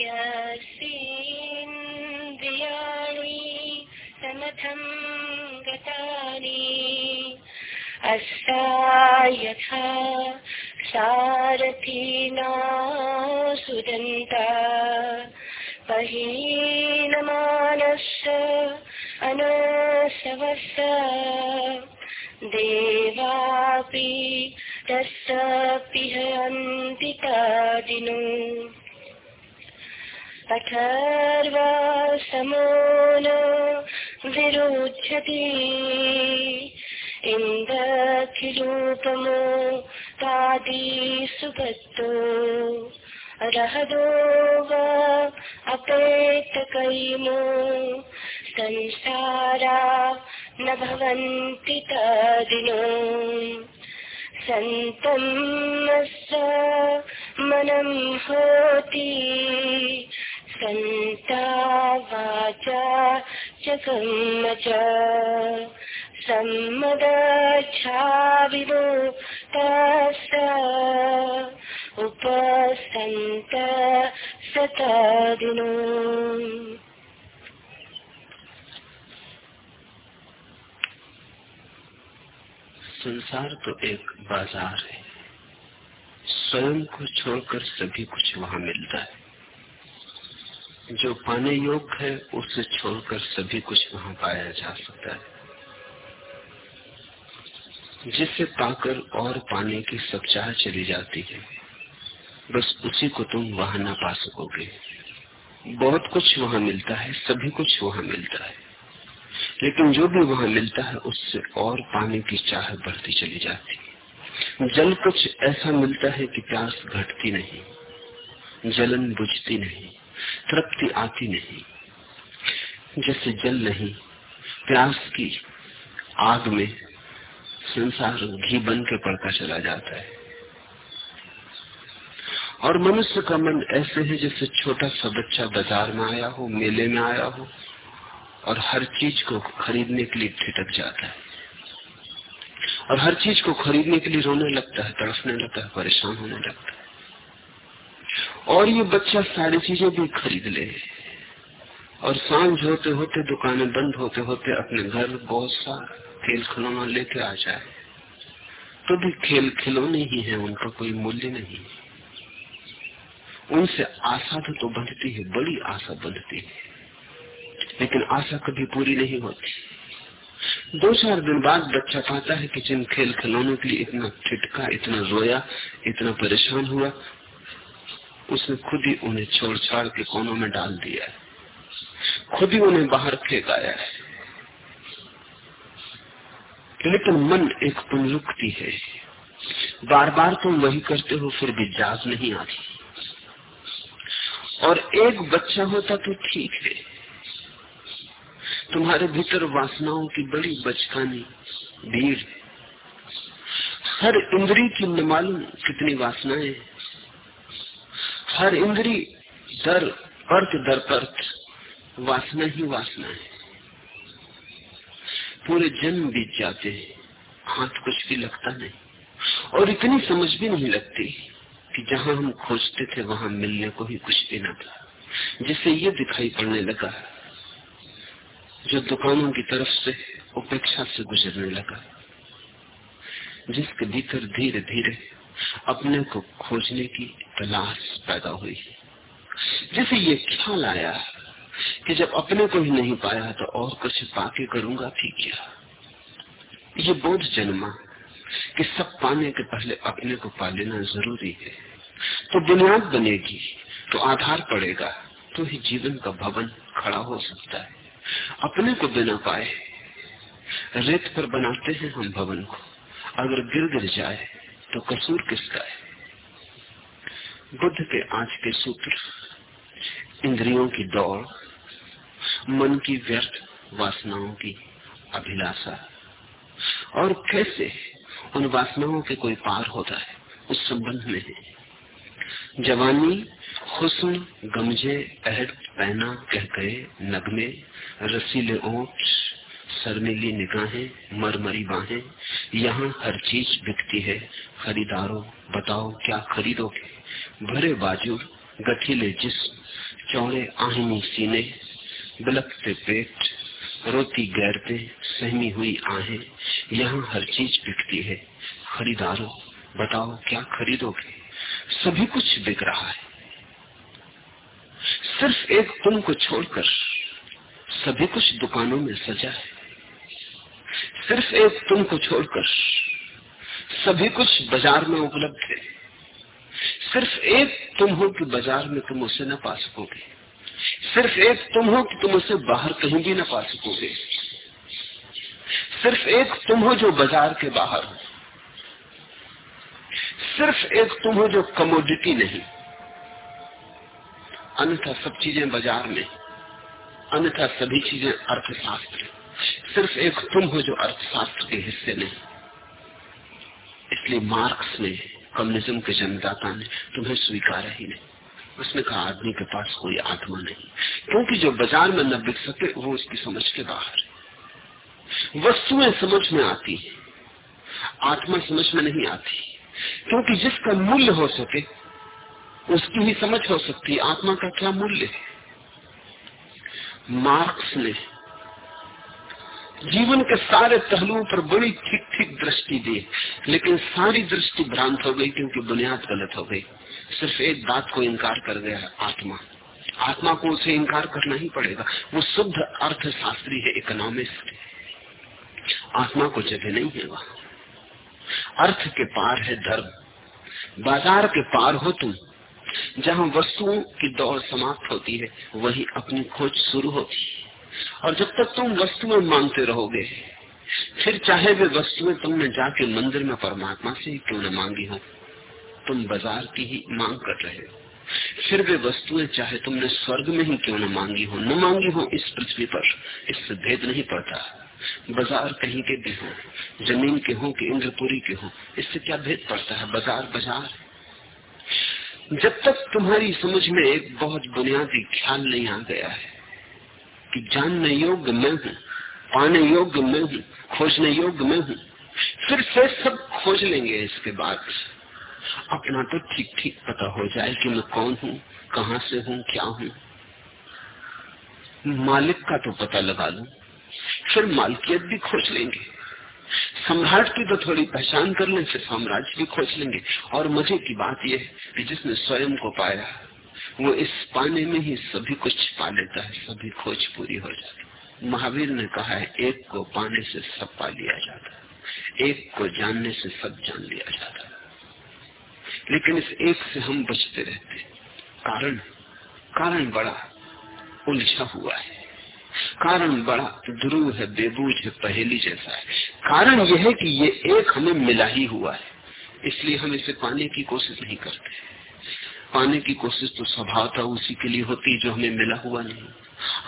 यस्येन्द्रियाणि समथं गतानि अस्ता सारथिना सुदन्ता पहीनमानस्य अनसवस्य देवापि तस्सपिहन्ति तादिनो। अथर्वा समो न विरुध्यति इन्दखिलूपमो तादिसुगतो रहदो वा अपेतकैमो। संसारा न भवन्ति तादिनो। सन्तं मनम् होति। सन्ता वाचा च कर्म च सम्मदच्छाविवो तस्य। उपसन्त सतादिनो संसार तो एक बाज़ार है। स्वयं को छोड़कर सभी कुछ वहाँ मिलता है। जो पाने योग्य है, उसे छोड़कर सभी कुछ वहाँ पाया जा सकता है। जिसे पाकर और पाने की सब चाह चली जाती है, बस उसी को तुम वहाँ ना पा सकोगे। बहुत कुछ वहाँ मिलता है, सभी कुछ वहाँ मिलता है। लेकिन जो भी वहाँ मिलता है, उससे और पाने की चाह बढ़ती चली जाती है। जल कुछ ऐसा मिलता है कि प्यास घटती नहीं, जलन बुझती नहीं। तृप्ति आती नहीं। जैसे जल नहीं, प्यास की आग में संसार घी बन के पड़ता चला जाता है। और मनुष्य का मन ऐसे है जैसे छोटा सा बच्चा बाज़ार में आया हो, मेले में आया हो, और हर चीज़ को खरीदने के लिए ठिटक जाता है। और हर चीज़ को खरीदने के लिए रोने लगता है, तड़फने लगता है, परेशान होने लगता है। और ये बच्चा सारी चीज़ें भी खरीद ले। और साँझ होते होते दुकानें बंद होते होते अपने घर बहुत सा खेल खिलौना लेके आ जाए। तो भी खेल खिलौने ही है उनका कोई मूल्य नहीं। उनसे आशा तो, तो बंधती है बड़ी आशा बंधती है। लेकिन आशा कभी पूरी नहीं होती। दो चार दिन बाद बच्चा पाता है कि जिन खेल खिलौनों के लिए इतना ठिटका इतना रोया इतना परेशान हुआ उसने खुद ही उन्हें छोड़ छाड़ के कोनों में डाल दिया है। खुद ही उन्हें बाहर फेंकाया है। लेकिन मन एक पुनरुक्ति है। बार बार तुम वही करते हो, फिर भी जाग नहीं आती। और एक बच्चा होता तो ठीक है। तुम्हारे भीतर वासनाओं की बड़ी बचकानी, भीड़ हर इंद्री की न मालूम कितनी वासनाएँ हर इंद्री, दर पर्त दर पर्त वासना ही वासना है। पूरे जन्म बीत जाते हैं, हाथ कुछ भी लगता नहीं। और इतनी समझ भी नहीं लगती कि जहाँ हम खोजते थे, वहाँ मिलने को ही कुछ भी न था। जिससे ये दिखाई पड़ने लगा, जो दुकानों की तरफ़ से, उपेक्षा से गुजरने लगा, जिसके भीतर धीरे धीरे अपने को खोजने की तलाश पैदा हुई। जैसे ये ख्याल आया कि जब अपने को ही नहीं पाया तो और कुछ पाके करूँगा भी क्या? ये बोध जन्मा कि सब पाने के पहले अपने को पा लेना ज़रूरी है। तो बुनियाद बनेगी तो आधार पड़ेगा तो ही जीवन का भवन खड़ा हो सकता है। अपने को बिना पाए, रेत पर बनाते हैं हम भवन को। अगर गिर गिर जाए तो कसूर किसका है? बुद्ध के आज के सूत्र, इंद्रियों की दौड़, मन की व्यर्थ वासनाओं की अभिलाषा। और कैसे उन वासनाओं के कोई पार होता है, उस संबंध में है। जवानी, हुस्न, गमजे अहद पहना कह गए नगमे, रसीले, ओठ शर्मिली निगाहें, मरमरी बाहें, यहाँ हर चीज़ बिकती है। खरीदारों, बताओ क्या खरीदोगे? भरे बाजू, गठीले जिस्म चौड़े आहिनी सीने बिलकते पेट, रोती गैरते, सहमी हुई आहें, यहाँ हर चीज़ बिकती है। खरीदारो, बताओ क्या खरीदोगे? सभी कुछ बिक रहा है। सिर्फ़ एक तुम को छोड़कर सभी कुछ दुकानों में सजा है। सिर्फ़ एक तुम को छोड़कर सभी कुछ बाज़ार में उपलब्ध है। सिर्फ़ एक तुम हो कि बाज़ार में तुम उसे न पा सकोगे। सिर्फ़ एक तुम हो कि तुम उसे बाहर कहीं भी न पा सकोगे। सिर्फ़ एक तुम हो जो बाज़ार के बाहर हो। सिर्फ़ एक तुम हो जो कमोडिटी नहीं। अन्यथा सब चीज़ें बाज़ार में, अन्यथा सभी चीज़ें अर्थशास्त्र सिर्फ़ एक तुम हो जो अर्थशास्त्र के हिस्से नहीं इसलिए मार्क्स ने, कम्युनिज्म के जन्मदाता ने तुम्हें स्वीकार ही नहीं। उसने कहा, आदमी के पास कोई आत्मा नहीं। क्योंकि जो बाज़ार में न बिक सके, वो उसकी समझ के बाहर वस्तुएँ समझ में आती है, आत्मा समझ में नहीं आती। क्योंकि जिसका मूल्य हो सके, उसकी ही समझ हो सकती है। आत्मा का क्या मूल्य है? मार्क्स ने जीवन के सारे पहलुओं पर बड़ी ठीक ठीक दृष्टि दी, लेकिन सारी दृष्टि भ्रांत हो गई क्योंकि बुनियाद गलत हो गई। सिर्फ़ एक बात को इनकार कर गया आत्मा। आत्मा को उसे इनकार करना ही पड़ेगा। वो शुद्ध अर्थशास्त्री है इकोनॉमिस्ट आत्मा को जगह नहीं है वहाँ। अर्थ के पार है धर्म। बाज़ार के पार हो तुम। जहाँ वस्तुओं की दौड़ समाप्त होती है, वही अपनी खोज शुरू होती है। और जब तक तुम वस्तुएँ मांगते रहोगे, फिर चाहे वे वस्तुएँ तुमने जाके मंदिर में परमात्मा से ही क्यों न मांगी हो, तुम बाज़ार की ही मांग कर रहे हो। फिर वे वस्तुएँ चाहे तुमने स्वर्ग में ही क्यों न मांगी हो, न मांगी हो इस पृथ्वी पर, इससे भेद नहीं पड़ता। बाज़ार कहीं के भी हो, ज़मीन के हो कि इंद्रपुरी के हो, इससे क्या भेद पड़ता है? बाज़ार बाज़ार। जब तक तुम्हारी समझ में एक बहुत बुनियादी ख्याल नहीं आ गया है कि जानने योग्य मैं हूँ, पाने योग्य मैं हूँ, खोजने योग्य मैं हूँ। फिर से सब खोज लेंगे इसके बाद अपना तो ठीक ठीक पता हो जाए कि मैं कौन हूँ, कहाँ से हूँ, क्या हूँ। मालिक का तो पता लगा लू। फिर मालकियत भी खोज लेंगे। सम्राट की तो थोड़ी पहचान कर लें, फिर साम्राज्य भी खोज लेंगे। और मज़े की बात यह है कि जिसने स्वयं को पाया वो इस पाने में ही सभी कुछ पा लेता है, सभी खोज पूरी हो जाती महावीर ने कहा है, एक को पाने से सब पा लिया जाता है, एक को जानने से सब जान लिया जाता है। लेकिन इस एक से हम बचते रहते कारण कारण बड़ा उलझा हुआ है। कारण बड़ा ध्रुव है, बेबूझ है, पहेली जैसा है। कारण यह है कि ये एक हमें मिला ही हुआ है, इसलिए हम इसे पाने की कोशिश नहीं करते। पाने की कोशिश तो स्वभाव था उसी के लिए होती है जो हमें मिला हुआ नहीं।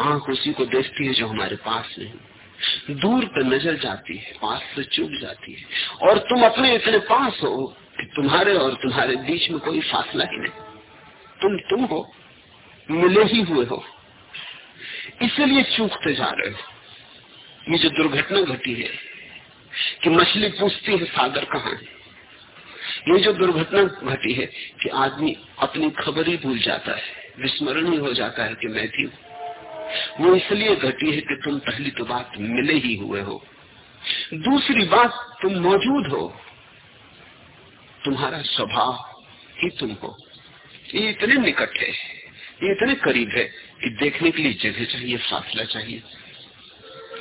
आँख उसी को देखती है जो हमारे पास नहीं। दूर पर नज़र जाती है, पास से चुप जाती है। और तुम अपने इतने पास हो कि तुम्हारे और तुम्हारे बीच में कोई फासला ही नहीं। तुम तुम हो, मिले ही हुए हो। इसलिए चूकते जा रहे हो। ये जो दुर्घटना घटी है कि मछली पूछती है, सागर कहाँ है? ये जो दुर्घटना घटी है कि आदमी अपनी खबर ही भूल जाता है विस्मरण ही हो जाता है कि मैं थी। वो इसलिए घटी है कि तुम पहली तो बात मिले ही हुए हो। दूसरी बात, तुम मौजूद हो। तुम्हारा स्वभाव ही तुम हो ये इतने निकट है, ये इतने करीब है कि देखने के लिए जगह चाहिए, फासला चाहिए।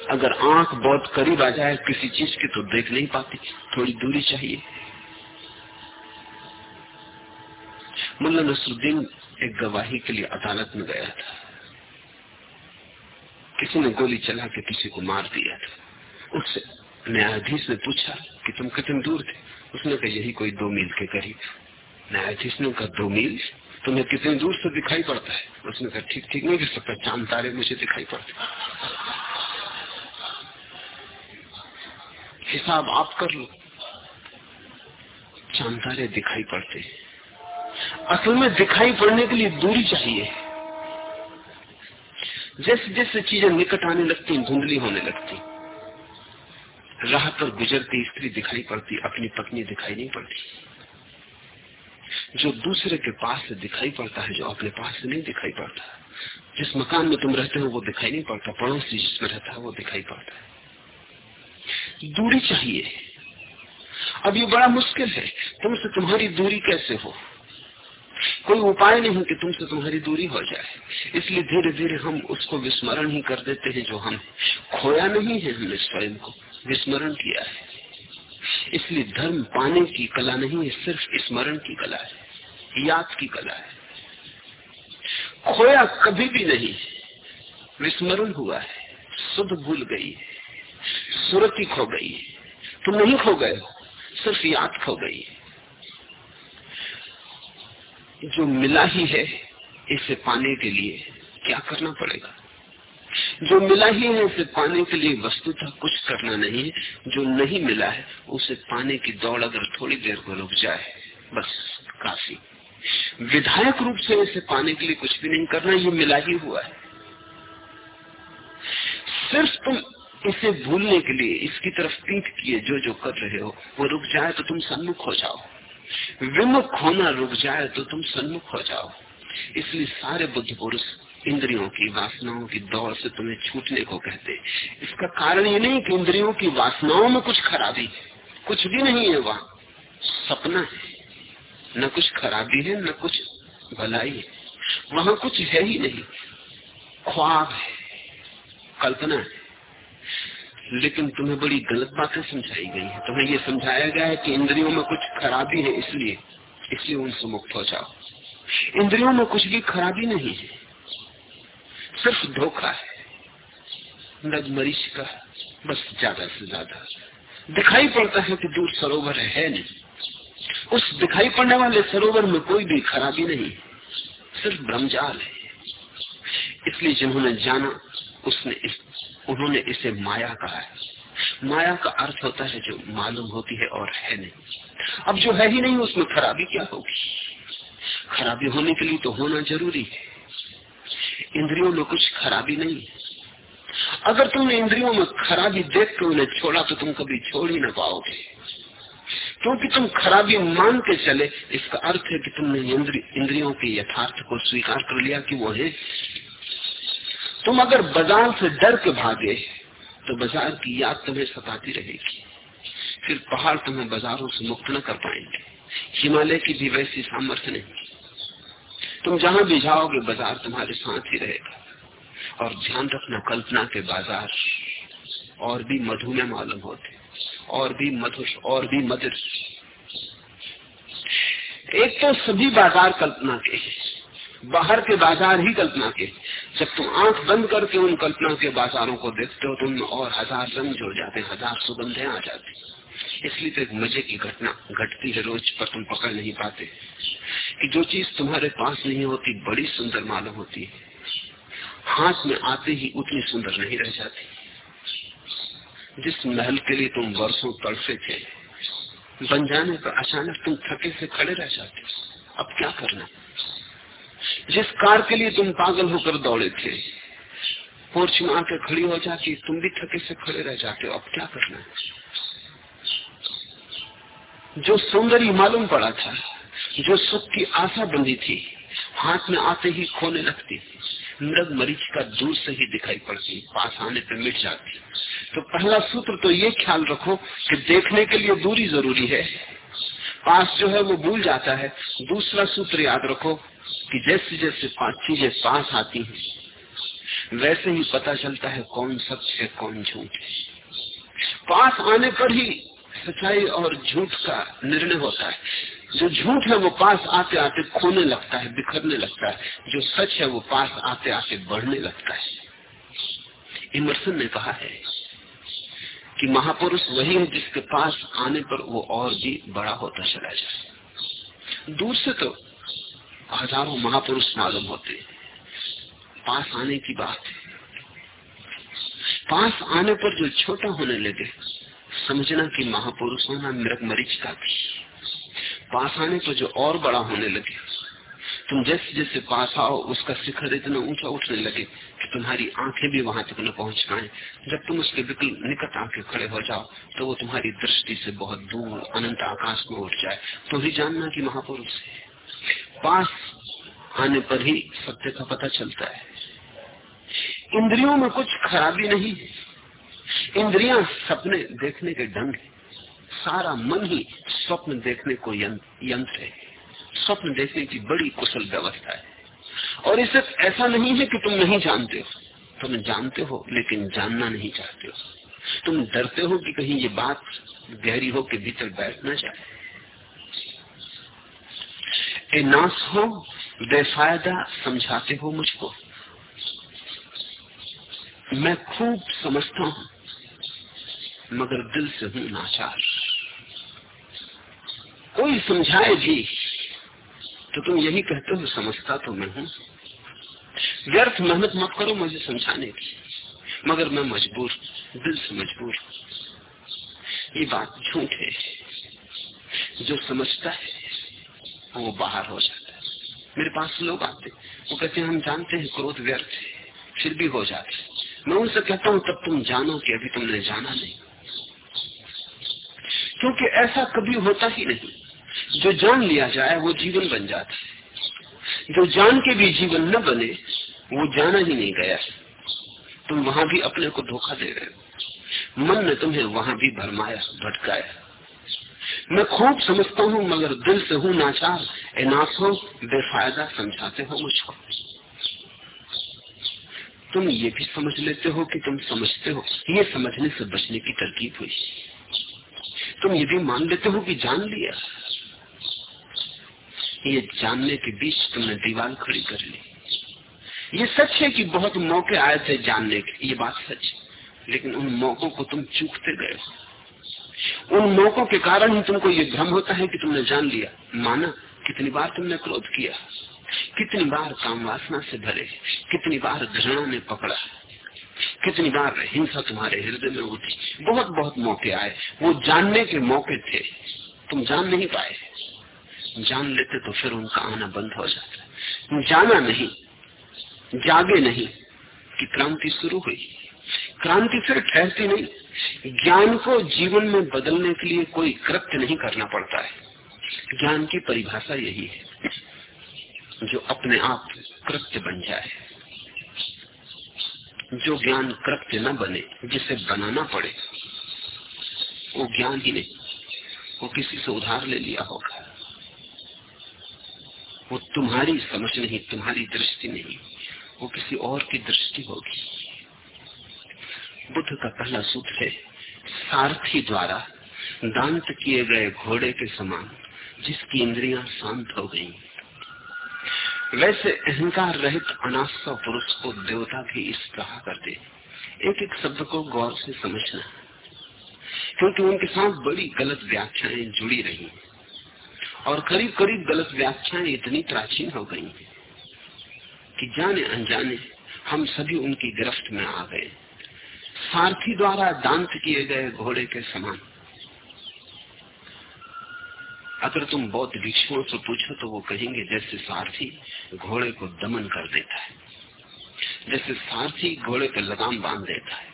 अगर आँख बहुत करीब आ जाए किसी चीज़ की तो देख नहीं पाती, थोड़ी दूरी चाहिए। मुल्ला नसरुद्दीन एक गवाही के लिए अदालत में गया था। किसी ने गोली चला के किसी को मार दिया था। उससे न्यायाधीश ने पूछा कि तुम कितने दूर थे? उसने कहा, यही कोई दो मील के करीब न्यायाधीश ने कहा, दो मील? तुम्हें कितने दूर से दिखाई पड़ता है? उसने कहा, ठीक ठीक, नहीं कर सकता। चाँद तारे मुझे दिखाई पड़ते हिसाब आप कर लो। चाँद तारे दिखाई पड़ते असल में दिखाई पड़ने के लिए दूरी चाहिए। जैसे जैसे चीज़ें निकट आने लगती, धुंधली होने लगती, राह पर गुजरती, स्त्री दिखाई पड़ती, अपनी पत्नी दिखाई नहीं पड़ती। जो दूसरे के पास से दिखाई पड़ता है, जो अपने पास से नहीं दिखाई पड़ता। जिस मकान में तुम रहते हो, वो दिखाई नहीं पड़ता। पड़ोसी जिसमें रहता है, वो दिखाई पड़ता है। दूरी चाहिए। अब ये बड़ा मुश्किल है। तुमसे तुम्हारी दूरी कैसे हो? कोई उपाय नहीं कि तुमसे तुम्हारी दूरी हो जाए। इसलिए धीरे धीरे हम उसको विस्मरण ही कर देते हैं जो हम खोया नहीं है हमने स्वयं को। विस्मरण किया है। इसलिए धर्म पाने की कला नहीं है, सिर्फ़ स्मरण की कला है, याद की कला है। खोया कभी भी नहीं विस्मरण हुआ है शुद्ध भूल गई है, सुरति खो गई है। तुम नहीं खो गए हो, सिर्फ़ याद खो गई है। जो मिला ही है, इसे पाने के लिए क्या करना पड़ेगा? जो मिला ही है उसे पाने के लिए वस्तुतः कुछ करना नहीं है। जो नहीं मिला है, उसे पाने की दौड़ अगर थोड़ी देर को रुक जाए, बस काफ़ी। विधायक रूप से इसे पाने के लिए कुछ भी नहीं करना, ये मिला ही हुआ है। सिर्फ़ तुम इसे भूलने के लिए, इसकी तरफ़ पीठ किए जो जो कर रहे हो, वो रुक जाए तो तुम सन्मुख हो जाओ। विमुख होना रुक जाए तो तुम सन्मुख हो जाओ। इसलिए सारे बुद्ध पुरुष इंद्रियों की वासनाओं की दौड़ से तुम्हें छूटने को कहते इसका कारण ये नहीं कि इंद्रियों की वासनाओं में कुछ खराबी है। कुछ भी नहीं है वहाँ। सपना है। न कुछ खराबी है, न कुछ भलाई है। वहाँ कुछ है ही नहीं। ख्वाब है। कल्पना है। लेकिन तुम्हें बड़ी गलत बातें समझाई गई है। तुम्हें ये समझाया गया है कि इंद्रियों में कुछ खराबी है, इसलिए इसलिए उनसे मुक्त हो जाओ। इंद्रियों में कुछ भी खराबी नहीं है। सिर्फ़ धोखा है। नग मरीज़ का, बस ज़्यादा से ज़्यादा। दिखाई पड़ता है कि दूर सरोवर है नहीं। उस दिखाई पड़ने वाले सरोवर में कोई भी खराबी नहीं। सिर्फ़ भ्रमजाल है। इसलिए जिन्होंने जाना, उसने इस उन्होंने इसे माया कहा है। माया का अर्थ होता है जो मालूम होती है और है नहीं। अब जो है ही नहीं, उसमें खराबी क्या होगी? खराबी होने के लिए तो होना ज़रूरी है। इंद्रियों में कुछ खराबी नहीं है। अगर तुमने इंद्रियों में खराबी देख के उन्हें छोड़ा तो तुम कभी छोड़ ही ना पाओगे। क्योंकि तुम खराबी मान के चले, इसका अर्थ है कि तुमने इंद्रियों के यथार्थ को स्वीकार कर लिया कि वो है। तुम अगर बाज़ार से डर के भागे तो बाज़ार की याद तुम्हें सताती रहेगी। फिर पहाड़ तुम्हें बाजारों से मुक्त न कर पाएँगे। हिमालय की भी वैसी सामर्थ्य नहीं। तुम जहाँ भी जाओगे, बाज़ार तुम्हारे साथ ही रहेगा। और ध्यान रखना, कल्पना के बाज़ार और भी मधुमेह मालूम होते, और भी मधुर, और भी मधुर। एक तो सभी बाज़ार कल्पना के बाहर के बाज़ार ही कल्पना के। जब तुम आँख बंद करके उन कल्पना के बाजारों को देखते हो, तुम और हज़ार रंग जुड़ जाते, हज़ार सुगंधे आ जाती। इसलिए तो एक मज़े की घटना घटती है रोज, पर तुम पकड़ नहीं पाते कि जो चीज़ तुम्हारे पास नहीं होती, बड़ी सुंदर मालूम होती है। हाथ में आते ही उतनी सुंदर नहीं रह जाती। जिस महल के लिए तुम वर्षों तड़फे थे, बन जाने पर अचानक तुम थके से खड़े रह जाते। अब क्या करना? जिस कार के लिए तुम पागल होकर दौड़े थे पोर्च में आके खड़ी हो जाती, तुम भी थके से खड़े रह जाते हो, अब क्या करना है? जो सौंदर्य मालूम पड़ा था, जो सुख की आशा बंधी थी, हाथ में आते ही खोने लगती मृग मरीच का दूर से ही दिखाई पड़ती, पास आने पर मिट जाती। तो पहला सूत्र तो ये ख्याल रखो कि देखने के लिए दूरी ज़रूरी है पास जो है वो भूल जाता है। दूसरा सूत्र याद रखो कि जैसे जैसे पाँच चीज़ें पास आती हैं, वैसे ही पता चलता है कौन सच है, कौन झूठ है। पास आने पर ही सच्चाई और झूठ का निर्णय होता है। जो झूठ है वो पास आते आते खोने लगता है, बिखरने लगता है। जो सच है वो पास आते आते बढ़ने लगता है। इमरसन ने कहा है कि महापुरुष वही है जिसके पास आने पर वो और भी बड़ा होता चला जाए। दूर से तो हज़ारों महापुरुष मालूम होते पास आने की बात पास आने पर जो छोटा होने लगे, समझना कि महापुरुष होना मृग मरीच का भी। पास आने पर जो और बड़ा होने लगे, तुम जैसे जैसे पास आओ, उसका शिखर इतना ऊँचा उठने लगे कि तुम्हारी आँखें भी वहाँ तक न पहुँच पाए। जब तुम उसके बिल्कुल निकट आके खड़े हो जाओ तो वो तुम्हारी दृष्टि से बहुत दूर, अनंत आकाश में उठ जाए। तो ही जानना कि महापुरुष है। पास आने पर ही सत्य का पता चलता है। इंद्रियों में कुछ खराबी नहीं है। इंद्रिया सपने देखने के ढंग सारा मन ही स्वप्न देखने को यंत्र है। स्वप्न देखने की बड़ी कुशल व्यवस्था है। और इसे ऐसा नहीं है कि तुम नहीं जानते हो। तुम जानते हो, लेकिन जानना नहीं चाहते हो। तुम डरते हो कि कहीं ये बात गहरी हो के भीतर बैठ ना जाए। नाश हो, बेफायदा समझाते हो मुझको। मैं खूब समझता हूँ, मगर दिल से हूँ नाचार। कोई समझाए भी तो तुम यही कहते हो, समझता तो मैं हूँ। व्यर्थ मेहनत मत करो, मुझे समझाने की। मगर मैं मजबूर, दिल से मजबूर ये बात झूठ है। जो समझता है, वो बाहर हो जाता है। मेरे पास लोग आते वो कहते हैं, हम जानते हैं क्रोध व्यर्थ है, फिर भी हो जाते मैं उनसे कहता हूँ, तब तुम जानो कि अभी तुमने जाना नहीं। क्योंकि ऐसा कभी होता ही नहीं। जो जान लिया जाए, वो जीवन बन जाता है। जो जान के भी जीवन न बने, वो जाना ही नहीं गया। तुम वहाँ भी अपने को धोखा दे रहे हो। मन ने तुम्हें वहाँ भी भरमाया, भटकाया। मैं खूब समझता हूँ, मगर दिल से हूँ नाचार। एनाथ नासो बेफायदा समझाते हो मुझको। तुम ये भी समझ लेते हो कि तुम समझते हो। ये समझने से बचने की तरकीब हुई। तुम ये भी मान लेते हो कि जान लिया। ये जानने के बीच तुमने दीवार खड़ी कर ली। ये सच है कि बहुत मौके आए थे जानने के ये बात सच है। लेकिन उन मौकों को तुम चूकते गए उन मौकों के कारण ही तुमको ये भ्रम होता है कि तुमने जान लिया। माना, कितनी बार तुमने क्रोध किया। कितनी बार काम वासना से भरे। कितनी बार घृणा ने पकड़ा। कितनी बार हिंसा तुम्हारे हृदय में उठी बहुत बहुत मौके आए। वो जानने के मौके थे। तुम जान नहीं पाए। जान लेते तो फिर उनका आना बंद हो जाता जाना नहीं, जागे नहीं कि क्रांति शुरू हुई। क्रांति फिर ठहरती नहीं। ज्ञान को जीवन में बदलने के लिए कोई कृत्य नहीं करना पड़ता है। ज्ञान की परिभाषा यही है जो अपने आप कृत्य बन जाए। जो ज्ञान कृत्य न बने, जिसे बनाना पड़े, वो ज्ञान ही नहीं। वो किसी से उधार ले लिया होगा। वो तुम्हारी समझ नहीं, तुम्हारी दृष्टि नहीं, वो किसी और की दृष्टि होगी। बुद्ध का पहला सूत्र है, सारथी द्वारा दांत किए गए घोड़े के समान जिसकी इंद्रियाँ शांत हो गई। वैसे अहंकार रहित अनास्व पुरुष को देवता भी इस कहा करते एक एक शब्द को गौर से समझना। क्योंकि उनके साथ बड़ी गलत व्याख्याएँ जुड़ी रही हैं। और करीब करीब गलत व्याख्याएँ इतनी प्राचीन हो गई कि जाने अनजाने हम सभी उनकी गिरफ्त में आ गए। सारथी द्वारा दांत किए गए घोड़े के समान। अगर तुम बौद्ध भिक्षुओं से पूछो तो वो कहेंगे, जैसे सारथी घोड़े को दमन कर देता है, जैसे सारथी घोड़े पे लगाम बाँध देता है,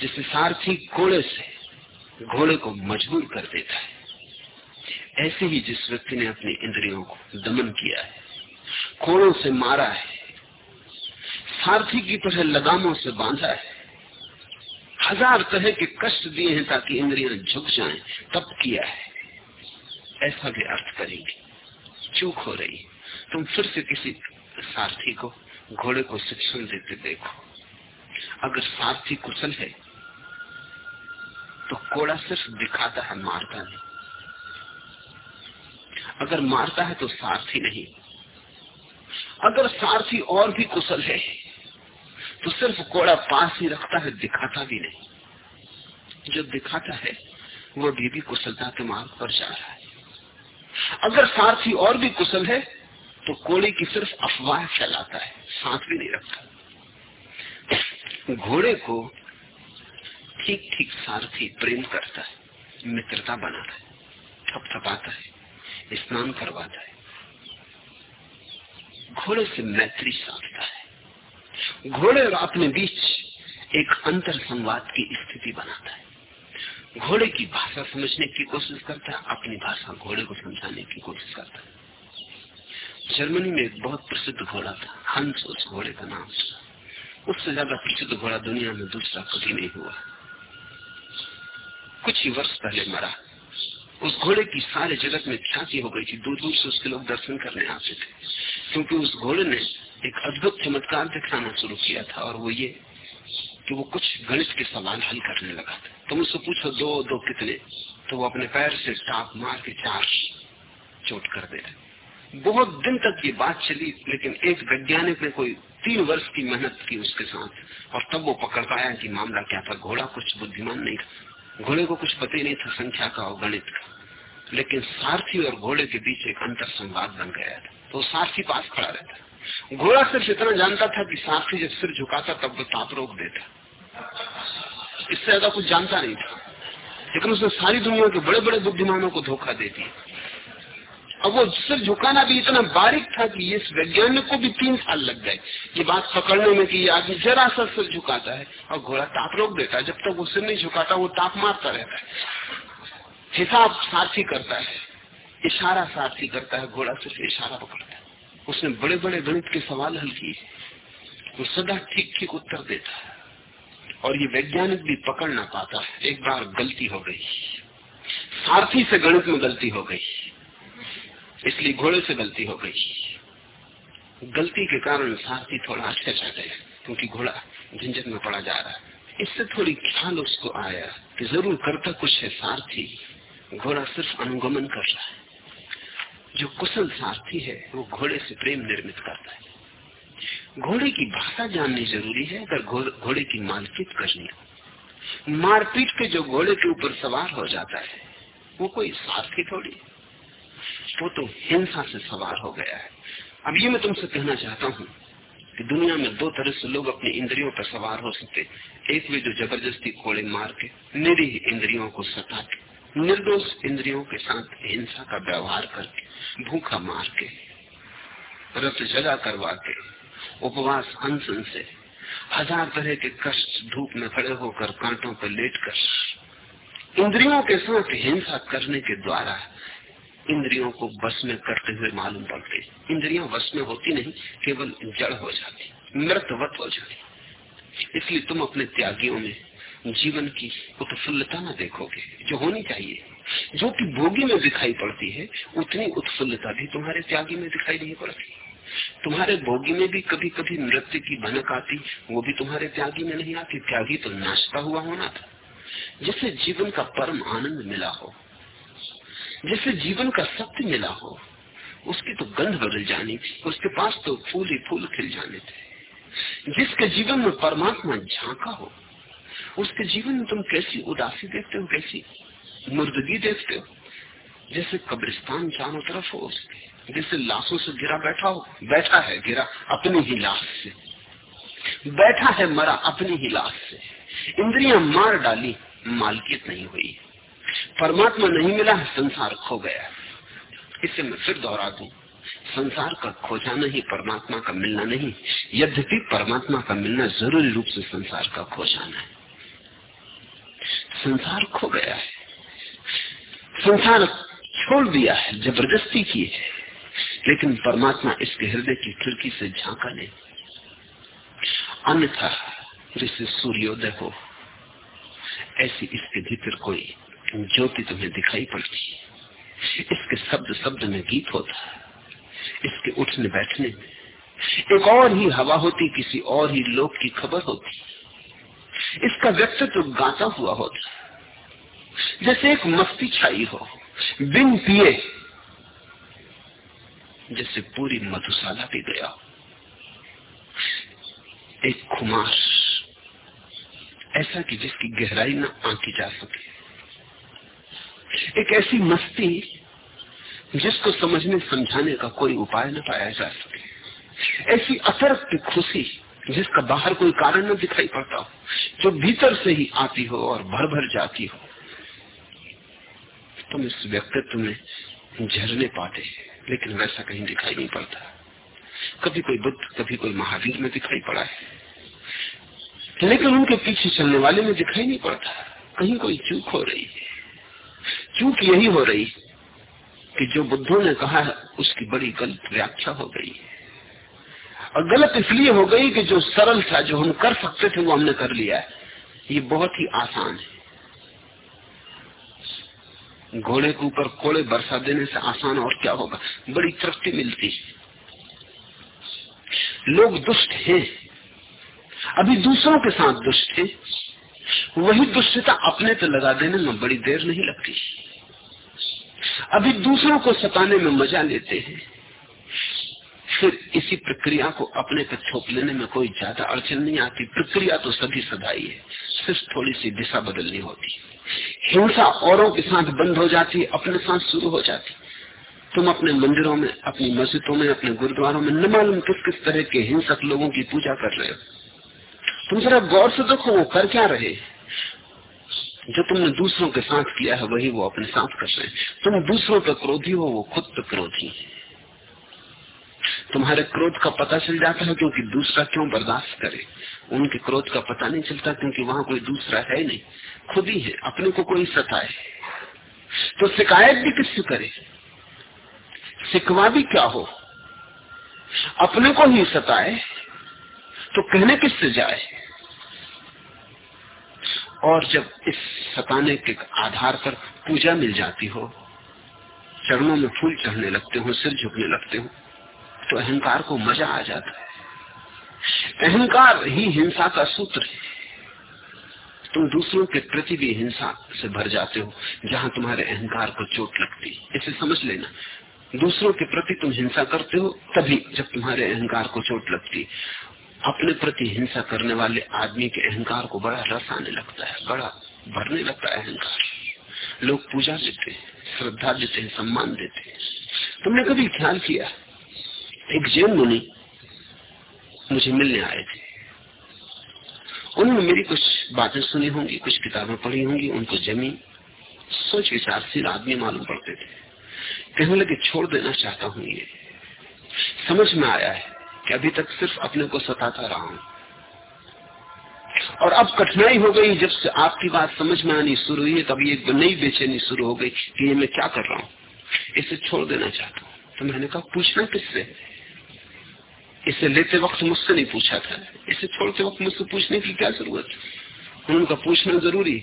जैसे सारथी घोड़े से घोड़े को मजबूर कर देता है। ऐसे ही जिस व्यक्ति ने अपनी इंद्रियों को दमन किया है, कोड़ों से मारा है, सारथी की तरह लगामों से बांधा है, हज़ार तरह के कष्ट दिए हैं ताकि इंद्रियाँ झुक जाएँ तब किया है, ऐसा भी अर्थ करेंगे। चूक हो रही तुम फिर से किसी सारथी को, घोड़े को शिक्षण देते देखो। अगर सारथी कुशल है तो कोड़ा सिर्फ़ दिखाता है, मारता नहीं। अगर मारता है तो सारथी नहीं। अगर सारथी और भी कुशल है तो सिर्फ़ कोड़ा पास ही रखता है दिखाता भी नहीं। जो दिखाता है वो भी, भी कुशलता के मार्ग पर जा रहा है। अगर सारथी और भी कुशल है तो कोड़े की सिर्फ़ अफवाह फैलाता है साथ भी नहीं रखता। घोड़े को ठीक ठीक सारथी प्रेम करता है मित्रता बनाता है थपथपाता है। स्नान करवाता है। घोड़े से मैत्री साधता है। घोड़े और अपने बीच एक अंतर संवाद की स्थिति बनाता है। घोड़े की भाषा समझने की कोशिश करता है, अपनी भाषा घोड़े को समझाने की कोशिश करता है। जर्मनी में एक बहुत प्रसिद्ध घोड़ा था, हंस उस घोड़े का नाम था। उससे ज़्यादा प्रसिद्ध घोड़ा दुनिया में दूसरा कभी नहीं हुआ। कुछ ही वर्ष पहले मरा। उस घोड़े की सारे जगत में ख्याति हो गई थी। दूर दूर से उसके लोग दर्शन करने आते थे। क्योंकि उस घोड़े ने एक अद्भुत चमत्कार दिखाना शुरू किया था और वो ये कि वो कुछ गणित के सवाल हल करने लगा था। तुम उससे पूछो, दो दो कितने? तो वो अपने पैर से टाप मार के चार चोट कर दे रहे। बहुत दिन तक ये बात चली, लेकिन एक वैज्ञानिक ने कोई तीन वर्ष की मेहनत की उसके साथ। और तब वो पकड़ पाया कि मामला क्या था। घोड़ा कुछ बुद्धिमान नहीं था। घोड़े को कुछ पता ही नहीं था, संख्या का और गणित का। लेकिन सारथी और घोड़े के बीच एक अंतर संवाद बन गया था। तो सारथी पास खड़ा रहता घोड़ा सिर्फ़ इतना जानता था कि सारथी जब सिर झुकाता, तब वो ताप रोक देता। इससे ज़्यादा कुछ जानता नहीं था। लेकिन उसने सारी दुनिया के बड़े बड़े बुद्धिमानों को धोखा दे दिया। अब वो सिर झुकाना भी इतना बारीक था कि इस वैज्ञानिक को भी तीन साल लग गए। ये बात पकड़ने में कि आदमी जरा सा सिर झुकाता है और घोड़ा ताप रोक देता है। जब तक तो वो सिर नहीं झुकाता, वो ताप मारता रहता है। हिसाब सारथी करता है। इशारा सारथी करता है। घोड़ा सिर्फ़ इशारा पकड़ता है। उसने बड़े बड़े गणित के सवाल हल किए। वो सदा ठीक ठीक उत्तर देता है। और ये वैज्ञानिक भी पकड़ ना पाता एक बार गलती हो गई। सारथी से गणित में गलती हो गई। इसलिए घोड़े से गलती हो गई। गलती के कारण सारथी थोड़ा अच्छा जा गया क्योंकि घोड़ा झंझट में पड़ा जा रहा है। इससे थोड़ी ख्याल उसको आया कि ज़रूर करता कुछ है सारथी। घोड़ा सिर्फ़ अनुगमन कर रहा है। जो कुशल सारथी है, वो घोड़े से प्रेम निर्मित करता है। घोड़े की भाषा जाननी ज़रूरी है, अगर घोड़े की मालकीत करनी हो। मारपीट के जो घोड़े के ऊपर सवार हो जाता है, वो कोई सारथी थोड़ी वो तो हिंसा से सवार हो गया है। अब ये मैं तुमसे कहना चाहता हूँ कि दुनिया में दो तरह से लोग अपनी इंद्रियों पर सवार हो सकते एक वे जो ज़बरदस्ती कोड़े मार के मेरी इंद्रियों को सता के, निर्दोष इंद्रियों के साथ हिंसा का व्यवहार करके, भूखा मार के रत जगा करवा के, उपवास अनशन से, हज़ार तरह के कष्ट धूप में खड़े होकर कांटों पर लेटकर, इंद्रियों के साथ हिंसा करने के द्वारा इंद्रियों को बस में करते हुए मालूम पड़ते इंद्रियाँ वश में होती नहीं, केवल जड़ हो जाती मृतवत हो जाती इसलिए तुम अपने त्यागियों में जीवन की उत्फुल्लता न देखोगे, जो होनी चाहिए। जो कि भोगी में दिखाई पड़ती है, उतनी उत्फुल्लता भी तुम्हारे त्यागी में दिखाई नहीं पड़ती। तुम्हारे भोगी में भी कभी कभी नृत्य की भनक आती, वो भी तुम्हारे त्यागी में नहीं आती। त्यागी तो नाचता हुआ होना था जिसे जीवन का परम आनंद मिला हो। जिसे जीवन का सत्य मिला हो, उसकी तो गंध बदल जानी थी, उसके पास तो फूल ही फूल खिल जाने थे। जिसके जीवन में परमात्मा झांका हो, उसके जीवन में तुम कैसी उदासी देखते हो, कैसी मुर्दगी देखते हो, जैसे कब्रिस्तान चारों तरफ़ हो उसके, जैसे लाशों से गिरा बैठा हो, बैठा है गिरा अपनी ही लाश से। बैठा है मरा अपनी ही लाश से। इंद्रियाँ मार डाली, मालकियत नहीं हुई। परमात्मा नहीं मिला, संसार खो गया। इसे मैं फिर दोहरा दू, संसार का खो जाना ही परमात्मा का मिलना नहीं, यद्यपि परमात्मा का मिलना ज़रूरी रूप से संसार का खो जाना है। संसार खो गया है। संसार छोड़ दिया है, ज़बरदस्ती की है। लेकिन परमात्मा इसके हृदय की खिड़की से झांका नहीं। अन्यथा जैसे सूर्योदय हो, ऐसी इसके भीतर कोई ज्योति तुम्हें दिखाई पड़ती है। इसके शब्द शब्द में गीत होता है। इसके उठने बैठने में एक और ही हवा होती, किसी और ही लोक की खबर होती। इसका व्यक्तित्व गाता हुआ होता जैसे एक मस्ती छाई हो बिन पिए, जैसे पूरी मधुशाला भी गया हो। एक खुमार, ऐसा कि जिसकी गहराई न आंकी जा सके। एक ऐसी मस्ती जिसको समझने समझाने का कोई उपाय न पाया जा सके। ऐसी अतरक्त खुशी जिसका बाहर कोई कारण न दिखाई पड़ता हो, जो भीतर से ही आती हो और भर भर जाती हो। तुम इस व्यक्तित्व में झरने पाते लेकिन वैसा कहीं दिखाई नहीं पड़ता। कभी कोई बुद्ध, कभी कोई महावीर में दिखाई पड़ा है। लेकिन उनके पीछे चलने वाले में दिखाई नहीं पड़ता। कहीं कोई चूक हो रही है। चूक यही हो रही कि जो बुद्धों ने कहा है, उसकी बड़ी गलत व्याख्या हो गई है। और गलत इसलिए हो गई कि जो सरल था, जो हम कर सकते थे, वो हमने कर लिया है। ये बहुत ही आसान है। घोड़े के ऊपर कोड़े बरसा देने से आसान और क्या होगा? बड़ी तृप्ति मिलती है। लोग दुष्ट हैं। अभी दूसरों के साथ दुष्ट हैं। वही दुष्टता अपने पे लगा देने में बड़ी देर नहीं लगती। अभी दूसरों को सताने में मज़ा लेते हैं। फिर इसी प्रक्रिया को अपने पे थोप लेने में कोई ज़्यादा अड़चन नहीं आती। प्रक्रिया तो सभी सदाई है। सिर्फ़ थोड़ी सी दिशा बदलनी होती। हिंसा औरों के साथ बंद हो जाती, अपने साथ शुरू हो जाती। तुम अपने मंदिरों में, अपनी मस्जिदों में, अपने गुरुद्वारों में न मालूम किस किस तरह के हिंसक लोगों की पूजा कर रहे हो। तुम जरा गौर से देखो, वो कर क्या रहे जो तुमने दूसरों के साथ किया है, वही वो अपने साथ कर रहे हैं। तुम दूसरों पर क्रोधी हो, वो खुद पर क्रोधी है। तुम्हारे क्रोध का पता चल जाता है क्योंकि दूसरा क्यों बर्दाश्त करे? उनके क्रोध का पता नहीं चलता क्योंकि वहाँ कोई दूसरा है नहीं। खुद ही है, अपने को कोई सताए तो शिकायत भी किससे करे? सिकवा भी क्या हो? अपने को ही सताए तो कहने किससे जाए? और जब इस सताने के आधार पर पूजा मिल जाती हो, चरणों में फूल चढ़ने लगते हो, सिर झुकने लगते हो तो अहंकार को मज़ा आ जाता है। अहंकार ही हिंसा का सूत्र है। तुम दूसरों के प्रति भी हिंसा से भर जाते हो, जहाँ तुम्हारे अहंकार को चोट लगती है। इसे समझ लेना। दूसरों के प्रति तुम हिंसा करते हो, तभी जब तुम्हारे अहंकार को चोट लगती अपने प्रति हिंसा करने वाले आदमी के अहंकार को बड़ा रस आने लगता है, बड़ा भरने लगता है अहंकार। लोग पूजा देते हैं, श्रद्धा देते हैं, सम्मान देते हैं। तुमने कभी ख्याल किया? एक जैन मुनि मुझे मिलने आए थे। उन्होंने मेरी कुछ बातें सुनी होंगी, कुछ किताबें पढ़ी होंगी, उनको जमी। सोच विचारशील आदमी मालूम पड़ते थे। कहने लगे, छोड़ देना चाहता हूँ ये। समझ में आया है। कि अभी तक सिर्फ़ अपने को सताता रहा हूँ। और अब कठिनाई हो गई, जब से आपकी बात समझ में आनी शुरू हुई है, तब एक नई बेचैनी शुरू हो गई कि ये मैं क्या कर रहा हूँ? इसे छोड़ देना चाहता हूँ। तो मैंने कहा, पूछना किससे? इसे लेते वक्त मुझसे नहीं पूछा था। इसे छोड़ते वक्त मुझसे पूछने की क्या ज़रूरत? उनका पूछना ज़रूरी,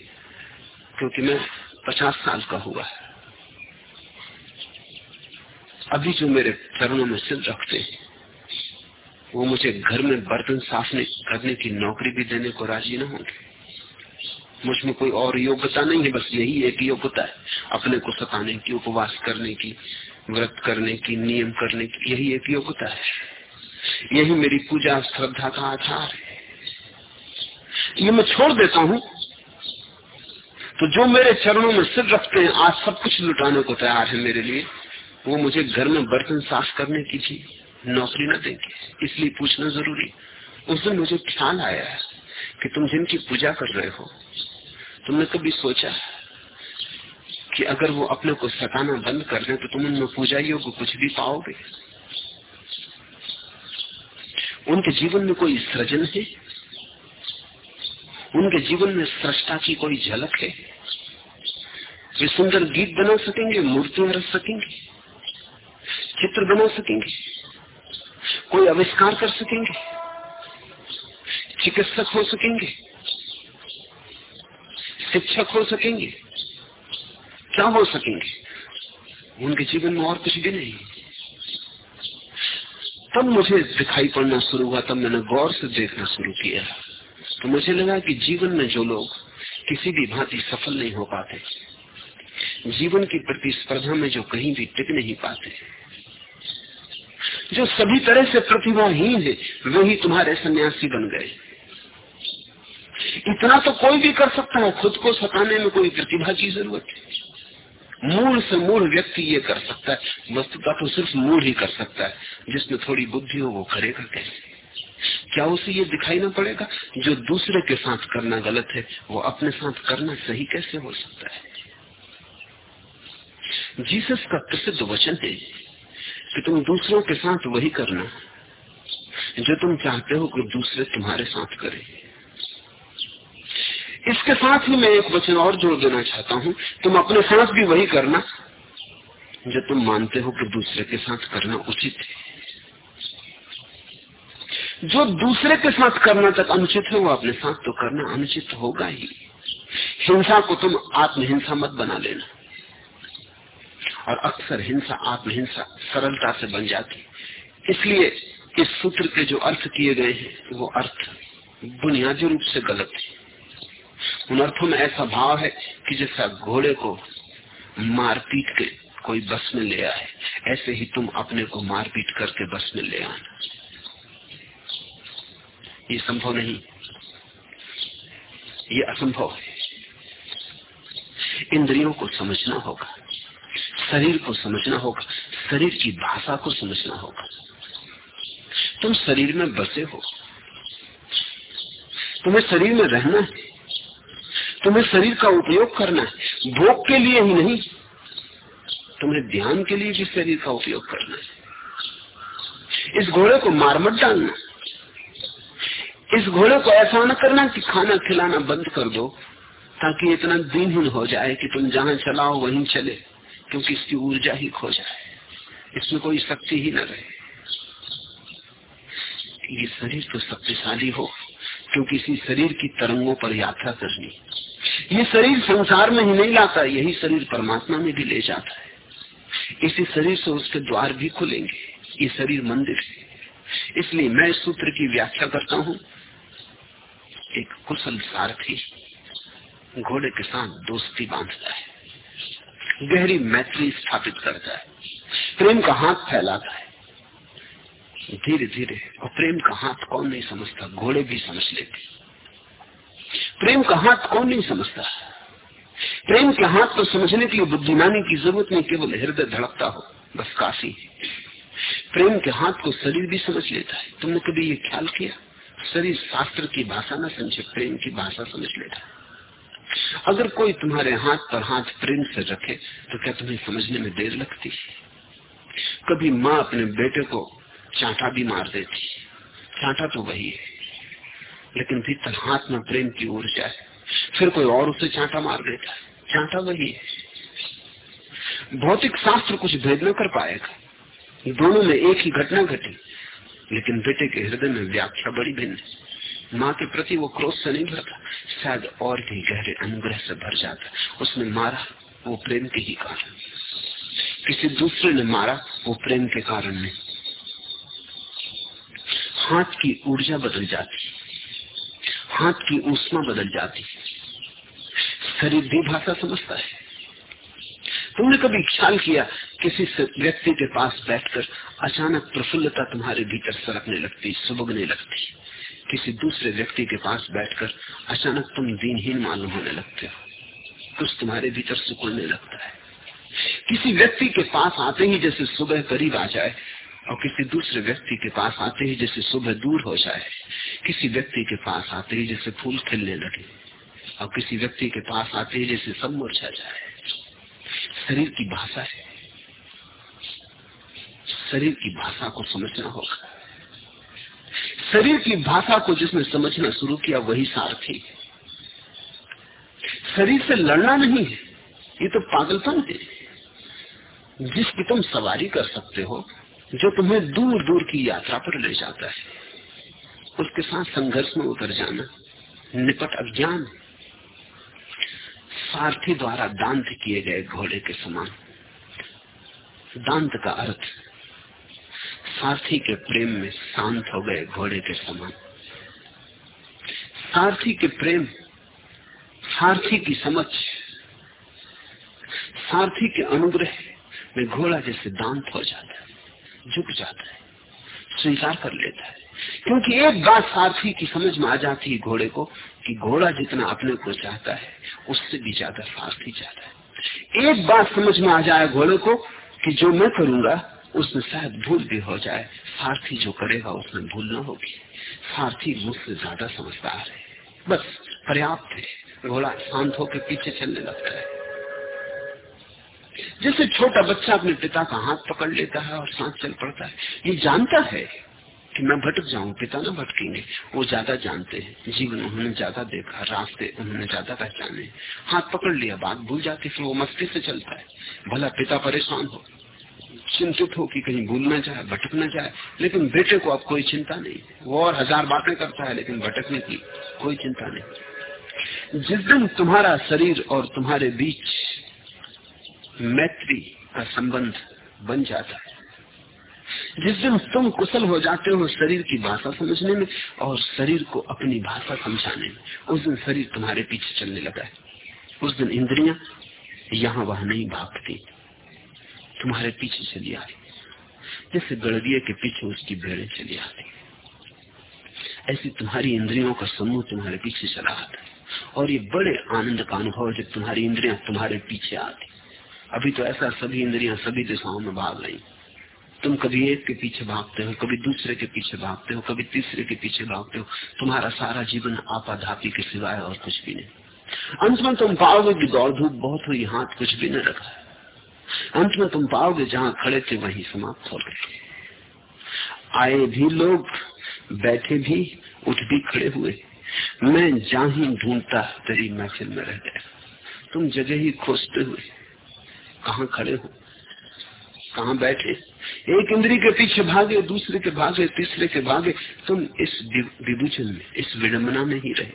क्योंकि मैं पचास साल का हुआ। है अभी जो मेरे चरणों में सिर रखते वो मुझे घर में बर्तन साफ़ करने की नौकरी भी देने को राज़ी न होंगे। मुझमें कोई और योग्यता नहीं है, बस यही एक योग्यता है, अपने को सताने की, उपवास करने की, व्रत करने की, नियम करने की, यही एक योग्यता है। यही मेरी पूजा श्रद्धा का आधार है। ये मैं छोड़ देता हूँ। तो जो मेरे चरणों में सिर रखते हैं, आज सब कुछ लुटाने को तैयार है मेरे लिए। वो मुझे घर में बर्तन साफ़ करने की भी नौकरी न देंगे इसलिए पूछना ज़रूरी। उस दिन मुझे ख्याल आया कि तुम जिनकी पूजा कर रहे हो, तुमने कभी सोचा कि अगर वो अपने को सताना बंद कर दे तो तुम उनमें पूजा को कुछ भी पाओगे? उनके जीवन में कोई सृजन है? उनके जीवन में सृष्टा की कोई झलक है? वे सुंदर गीत बना सकेंगे, मूर्तियाँ रख सकेंगे, चित्र बना सकेंगे? कोई आविष्कार कर सकेंगे? चिकित्सक हो सकेंगे? शिक्षक हो सकेंगे? क्या हो सकेंगे? उनके जीवन में और कुछ भी नहीं। तब मुझे दिखाई पड़ना शुरू हुआ, तब मैंने गौर से देखना शुरू किया। तो मुझे लगा कि जीवन में जो लोग किसी भी भांति सफल नहीं हो पाते, जीवन की प्रतिस्पर्धा में जो कहीं भी टिक नहीं पाते जो सभी तरह से प्रतिभाहीन है, वही तुम्हारे सन्यासी बन गए। इतना तो कोई भी कर सकता है, खुद को सताने में कोई प्रतिभा की ज़रूरत है। मूल से मूल व्यक्ति ये कर सकता है, वस्तुता तो सिर्फ़ मूल ही कर सकता है, जिसमें थोड़ी बुद्धि हो वो करेगा कैसे? क्या उसे ये दिखाई ना पड़ेगा, जो दूसरे के साथ करना गलत है, वो अपने साथ करना सही कैसे हो सकता है? जीसस का प्रसिद्ध वचन है कि तुम दूसरों के साथ वही करना। जो तुम चाहते हो कि दूसरे तुम्हारे साथ करें। इसके साथ ही मैं एक वचन और जोड़ देना चाहता हूँ। तुम अपने साथ भी वही करना। जो तुम मानते हो कि दूसरे के साथ करना उचित है। जो दूसरे के साथ करना तक अनुचित है, वो अपने साथ तो करना अनुचित होगा ही। हिंसा को तुम आत्महिंसा मत बना लेना। और अक्सर हिंसा आत्महिंसा सरलता से बन जाती इसलिए इस सूत्र के जो अर्थ किए गए हैं, वो अर्थ बुनियादी रूप से गलत है। उन अर्थों में ऐसा भाव है कि जैसा घोड़े को मारपीट के कोई बस में ले आए, ऐसे ही तुम अपने को मारपीट करके बस में ले आना। ये संभव नहीं। ये असंभव है। इंद्रियों को समझना होगा। शरीर को समझना होगा, शरीर की भाषा को समझना होगा। तुम शरीर में बसे हो। तुम्हें शरीर में रहना है। तुम्हें शरीर का उपयोग करना है। भोग के लिए ही नहीं, तुम्हें ध्यान के लिए भी शरीर का उपयोग करना है। इस घोड़े को मार मत डालना। इस घोड़े को ऐसा न करना कि खाना खिलाना बंद कर दो, ताकि इतना दिनहीन हो जाए कि तुम जहाँ चलाओ वहीं चले। क्योंकि इसकी ऊर्जा ही खो जाए। इसमें कोई शक्ति ही न रहे। ये शरीर तो शक्तिशाली हो, क्योंकि इसी शरीर की तरंगों पर यात्रा करनी। ये शरीर संसार में ही नहीं लाता यही शरीर परमात्मा में भी ले जाता है। इसी शरीर से उसके द्वार भी खुलेंगे। ये शरीर मंदिर है। इसलिए मैं सूत्र की व्याख्या करता हूँ। एक कुशल सारथी घोड़े के साथ दोस्ती बांधता है। गहरी मैत्री स्थापित करता है। प्रेम का हाथ फैलाता है। धीरे धीरे, और प्रेम का हाथ कौन नहीं समझता, घोड़े भी समझ लेते। प्रेम का हाथ कौन नहीं समझता? प्रेम के हाथ को समझने के लिए बुद्धिमानी की ज़रूरत नहीं, केवल हृदय धड़कता हो, बस काफ़ी प्रेम के हाथ को शरीर भी समझ लेता है। तुमने कभी ये ख्याल किया? शरीर शास्त्र की भाषा न समझे, प्रेम की भाषा समझ लेता है। अगर कोई तुम्हारे हाथ पर हाथ प्रेम से रखे तो क्या तुम्हें समझने में देर लगती? कभी माँ अपने बेटे को चांटा भी मार देती। चांटा तो वही है, लेकिन भीतर हाथ में प्रेम की ऊर्जा है। फिर कोई और उसे चांटा मार देता है। चांटा वही है। भौतिक शास्त्र कुछ भेद न कर पाएगा। दोनों में एक ही घटना घटी, लेकिन बेटे के हृदय में व्याख्या बड़ी भिन्न माँ के प्रति वो क्रोध से नहीं भरता शायद और भी गहरे अनुग्रह से भर जाता। उसने मारा, वो प्रेम के ही कारण। किसी दूसरे ने मारा, वो प्रेम के कारण नहीं। हाथ की ऊर्जा बदल जाती। हाथ की ऊष्मा बदल जाती। शरीर भी भाषा समझता है। तुमने कभी ख्याल किया, किसी व्यक्ति के पास बैठकर अचानक प्रफुल्लता तुम्हारे भीतर सरकने लगती, सुबगने लगती? किसी दूसरे व्यक्ति के पास बैठकर अचानक तुम दीनहीन मालूम होने लगते हो। कुछ तुम्हारे भीतर सुकड़ने लगता है। किसी व्यक्ति के पास आते ही जैसे सुबह करीब आ जाए और किसी दूसरे व्यक्ति के पास आते ही जैसे सुबह दूर हो जाए, किसी व्यक्ति के पास आते ही जैसे फूल खिलने लगे और किसी व्यक्ति के पास आते ही जैसे सब मुरझा जाए। शरीर की भाषा है। शरीर की भाषा को समझना होगा। शरीर की भाषा को जिसने समझना शुरू किया, वही सारथी है। शरीर से लड़ना नहीं है, ये तो पागलपन है। जिसकी तुम सवारी कर सकते हो, जो तुम्हें दूर दूर की यात्रा पर ले जाता है, उसके साथ संघर्ष में उतर जाना निपट अज्ञान सारथी द्वारा दांत किए गए घोड़े के समान, दांत का अर्थ सारथी के प्रेम में शांत हो गए घोड़े के समान। सारथी के प्रेम, सारथी की समझ, सारथी के अनुग्रह में घोड़ा जैसे दांत हो जाता है, झुक जाता है स्वीकार कर लेता है। क्योंकि एक बात सारथी की समझ में आ जाती है घोड़े को कि घोड़ा जितना अपने को चाहता है, उससे भी ज़्यादा सारथी चाहता है। एक बात समझ में आ जाए घोड़े को कि जो मैं करूँगा उसमें शायद भूल भी हो जाए। सारथी जो करेगा उसमें भूल न होगी। सारथी मुझसे ज़्यादा समझदार है। बस पर्याप्त है। घोड़ा शांत होकर पीछे चलने लगता है। जैसे छोटा बच्चा अपने पिता का हाथ पकड़ लेता है और साथ चल पड़ता है। ये जानता है कि मैं भटक जाऊँ, पिता ना भटकेंगे वो ज़्यादा जानते हैं। जीवन उन्होंने ज़्यादा देखा, रास्ते उन्होंने ज़्यादा पहचाने। हाथ पकड़ लिया, बात भूल जाती, फिर वो मस्ती से चलता है। भला पिता परेशान हो। चिंतित हो कि कहीं भूल ना जाए, भटक ना जाए। लेकिन बेटे को अब कोई चिंता नहीं। वो और हज़ार बातें करता है, लेकिन भटकने की कोई चिंता नहीं। जिस दिन तुम्हारा शरीर और तुम्हारे बीच मैत्री का संबंध बन जाता है, जिस दिन तुम कुशल हो जाते हो शरीर की भाषा समझने में और शरीर को अपनी भाषा समझाने में, उस दिन शरीर तुम्हारे पीछे चलने लगा है। उस दिन इंद्रिया यहाँ वहाँ नहीं भागती। तुम्हारे पीछे चली आ रही जैसे गड़दिये के पीछे उसकी भेड़े चली आ रही ऐसी तुम्हारी इंद्रियों का समूह तुम्हारे पीछे चला आता है। और ये बड़े आनंद का अनुभव जब तुम्हारी इंद्रियाँ तुम्हारे पीछे आती अभी तो ऐसा सभी इंद्रियाँ सभी दिशाओं में भाग रही तुम कभी एक के पीछे भागते हो, कभी दूसरे के पीछे भागते हो, कभी तीसरे के पीछे भागते हो। तुम्हारा सारा जीवन आपाधापी के सिवाय और कुछ भी नहीं। अंत में तुम पाओगे कि दौड़ धूप बहुत हुई, हाथ कुछ भी न रखा। अंत में तुम पाओगे जहाँ खड़े थे वहीं समाप्त हो गए। आए भी लोग, बैठे भी, उठ भी खड़े हुए। मैं जहाँ ही ढूंढता तेरी महफिल में रह गया तुम जगह ही खोजते हुए कहा खड़े हो? कहा बैठे? एक इंद्री के पीछे भागे, दूसरे के भागे, तीसरे के भागे। तुम इस विभूचन में, इस विडम्बना में ही रहे।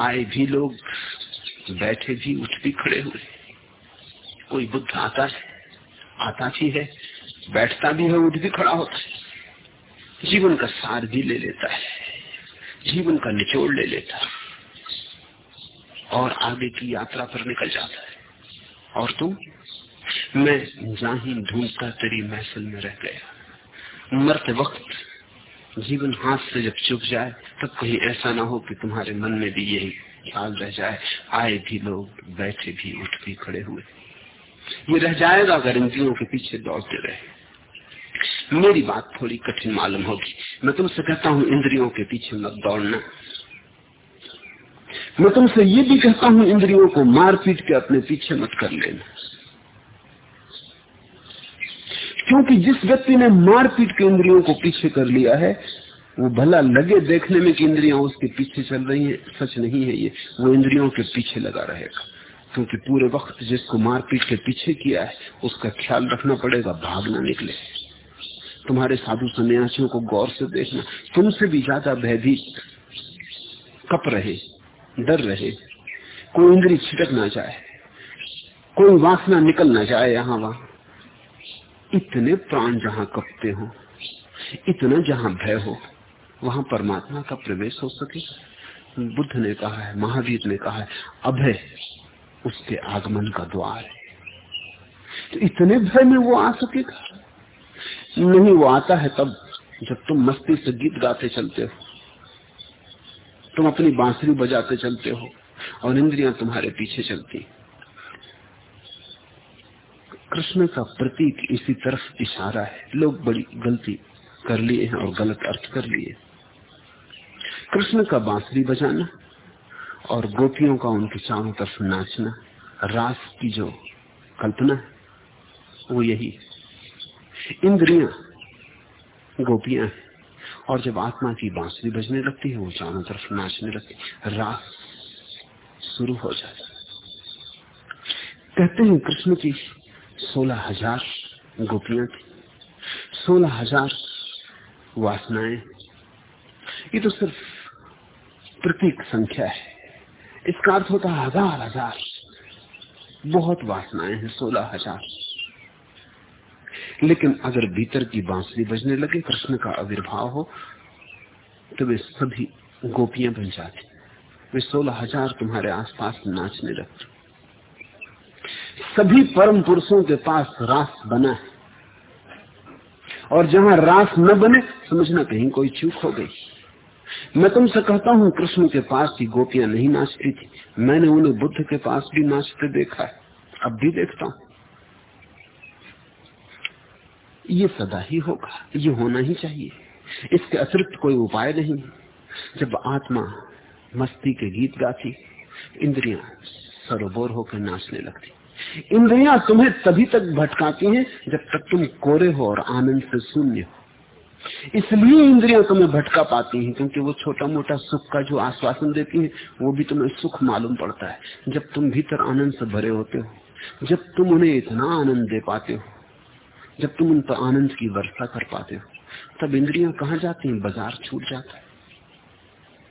आए भी लोग, बैठे भी, उठ भी खड़े हुए। कोई बुद्ध आता है, आता भी है, बैठता भी है उठ भी खड़ा होता है। जीवन का सार भी ले लेता है, जीवन का निचोड़ ले लेता है और आगे की यात्रा पर निकल जाता है। और तुम मैं जहाँ ढूंढता तेरी महफिल में रह गया। मरते वक्त जीवन हाथ से जब चुप जाए, तब कहीं ऐसा ना हो कि तुम्हारे मन में भी यही ख्याल रह जाए। आए भी लोग, बैठे भी, उठ भी खड़े हुए। ये रह जाएगा अगर इंद्रियों के पीछे दौड़ते रहे। मेरी बात थोड़ी कठिन मालूम होगी। मैं तुमसे कहता हूँ, इंद्रियों के पीछे मत दौड़ना। मैं तुमसे ये भी कहता हूँ, इंद्रियों को मार पीट के अपने पीछे मत कर लेना। क्योंकि जिस व्यक्ति ने मार पीट के इंद्रियों को पीछे कर लिया है, वो भला लगे देखने में कि इंद्रियाँ उसके पीछे चल रही हैं। सच नहीं है ये। वो इंद्रियों के पीछे लगा रहेगा। क्योंकि पूरे वक्त जिसको मारपीट के पीछे किया है, उसका ख्याल रखना पड़ेगा, भागना निकले। तुम्हारे साधु सन्यासियों को गौर से देखना, तुमसे भी ज़्यादा भयभीत, कप रहे, डर रहे। कोई इंद्री छिटक ना जाए, कोई वासना निकल ना जाए यहाँ वहाँ। इतने प्राण जहाँ कपते हो, इतना जहाँ भय हो, वहाँ परमात्मा का प्रवेश हो सके। बुद्ध ने कहा है, महावीर ने कहा है, अभय उसके आगमन का द्वार है। तो इतने भय में वो आ सकेगा? नहीं, वो आता है तब जब तुम मस्ती से गीत गाते चलते हो। तुम अपनी बांसुरी बजाते चलते हो और इंद्रियाँ तुम्हारे पीछे चलती। कृष्ण का प्रतीक इसी तरफ़ इशारा है। लोग बड़ी गलती कर लिए हैं और गलत अर्थ कर लिए कृष्ण का बांसुरी बजाना और गोपियों का उनके चारों तरफ़ नाचना, रास की जो कल्पना है, वो यही इंद्रिया गोपियाँ और जब आत्मा की बांसुरी बजने लगती है, वो चारों तरफ़ नाचने लगती है। रास शुरू हो जाता कहते हैं कृष्ण की सोलह हज़ार गोपियाँ थी। सोलह हज़ार वासनाएँ। ये तो सिर्फ़ प्रतीक संख्या है। इसका अर्थ होता है हज़ार हज़ार। बहुत वासनाएँ हैं, सोलह हज़ार। लेकिन अगर भीतर की बांसुरी बजने लगे, कृष्ण का आविर्भाव हो तो वे सभी गोपियाँ बन जाती। वे सोलह हज़ार तुम्हारे आसपास नाचने लगते। सभी परम पुरुषों के पास रास बना है। और जहाँ रास न बने, समझना कहीं कोई चूक हो गई। मैं तुमसे कहता हूँ, कृष्ण के पास ही गोपियाँ नहीं नाचती थी। मैंने उन्हें बुद्ध के पास भी नाचते देखा है। अब भी देखता हूँ। ये सदा ही होगा। ये होना ही चाहिए। इसके अतिरिक्त कोई उपाय नहीं। जब आत्मा मस्ती के गीत गाती, इंद्रियाँ सरोबोर होकर नाचने लगती। इंद्रियाँ तुम्हें तभी तक भटकाती हैं जब तक तुम कोरे हो और आनंद से शून्य हो। इसलिए इंद्रियाँ तुम्हें भटका पाती हैं, क्योंकि वो छोटा मोटा सुख का जो आश्वासन देती है, वो भी तुम्हें सुख मालूम पड़ता है। जब तुम भीतर आनंद से भरे होते हो, जब तुम उन्हें इतना आनंद दे पाते हो, जब तुम उन पर आनंद की वर्षा कर पाते हो, तब इंद्रियाँ कहा जाती हैं? बाज़ार छूट जाता है।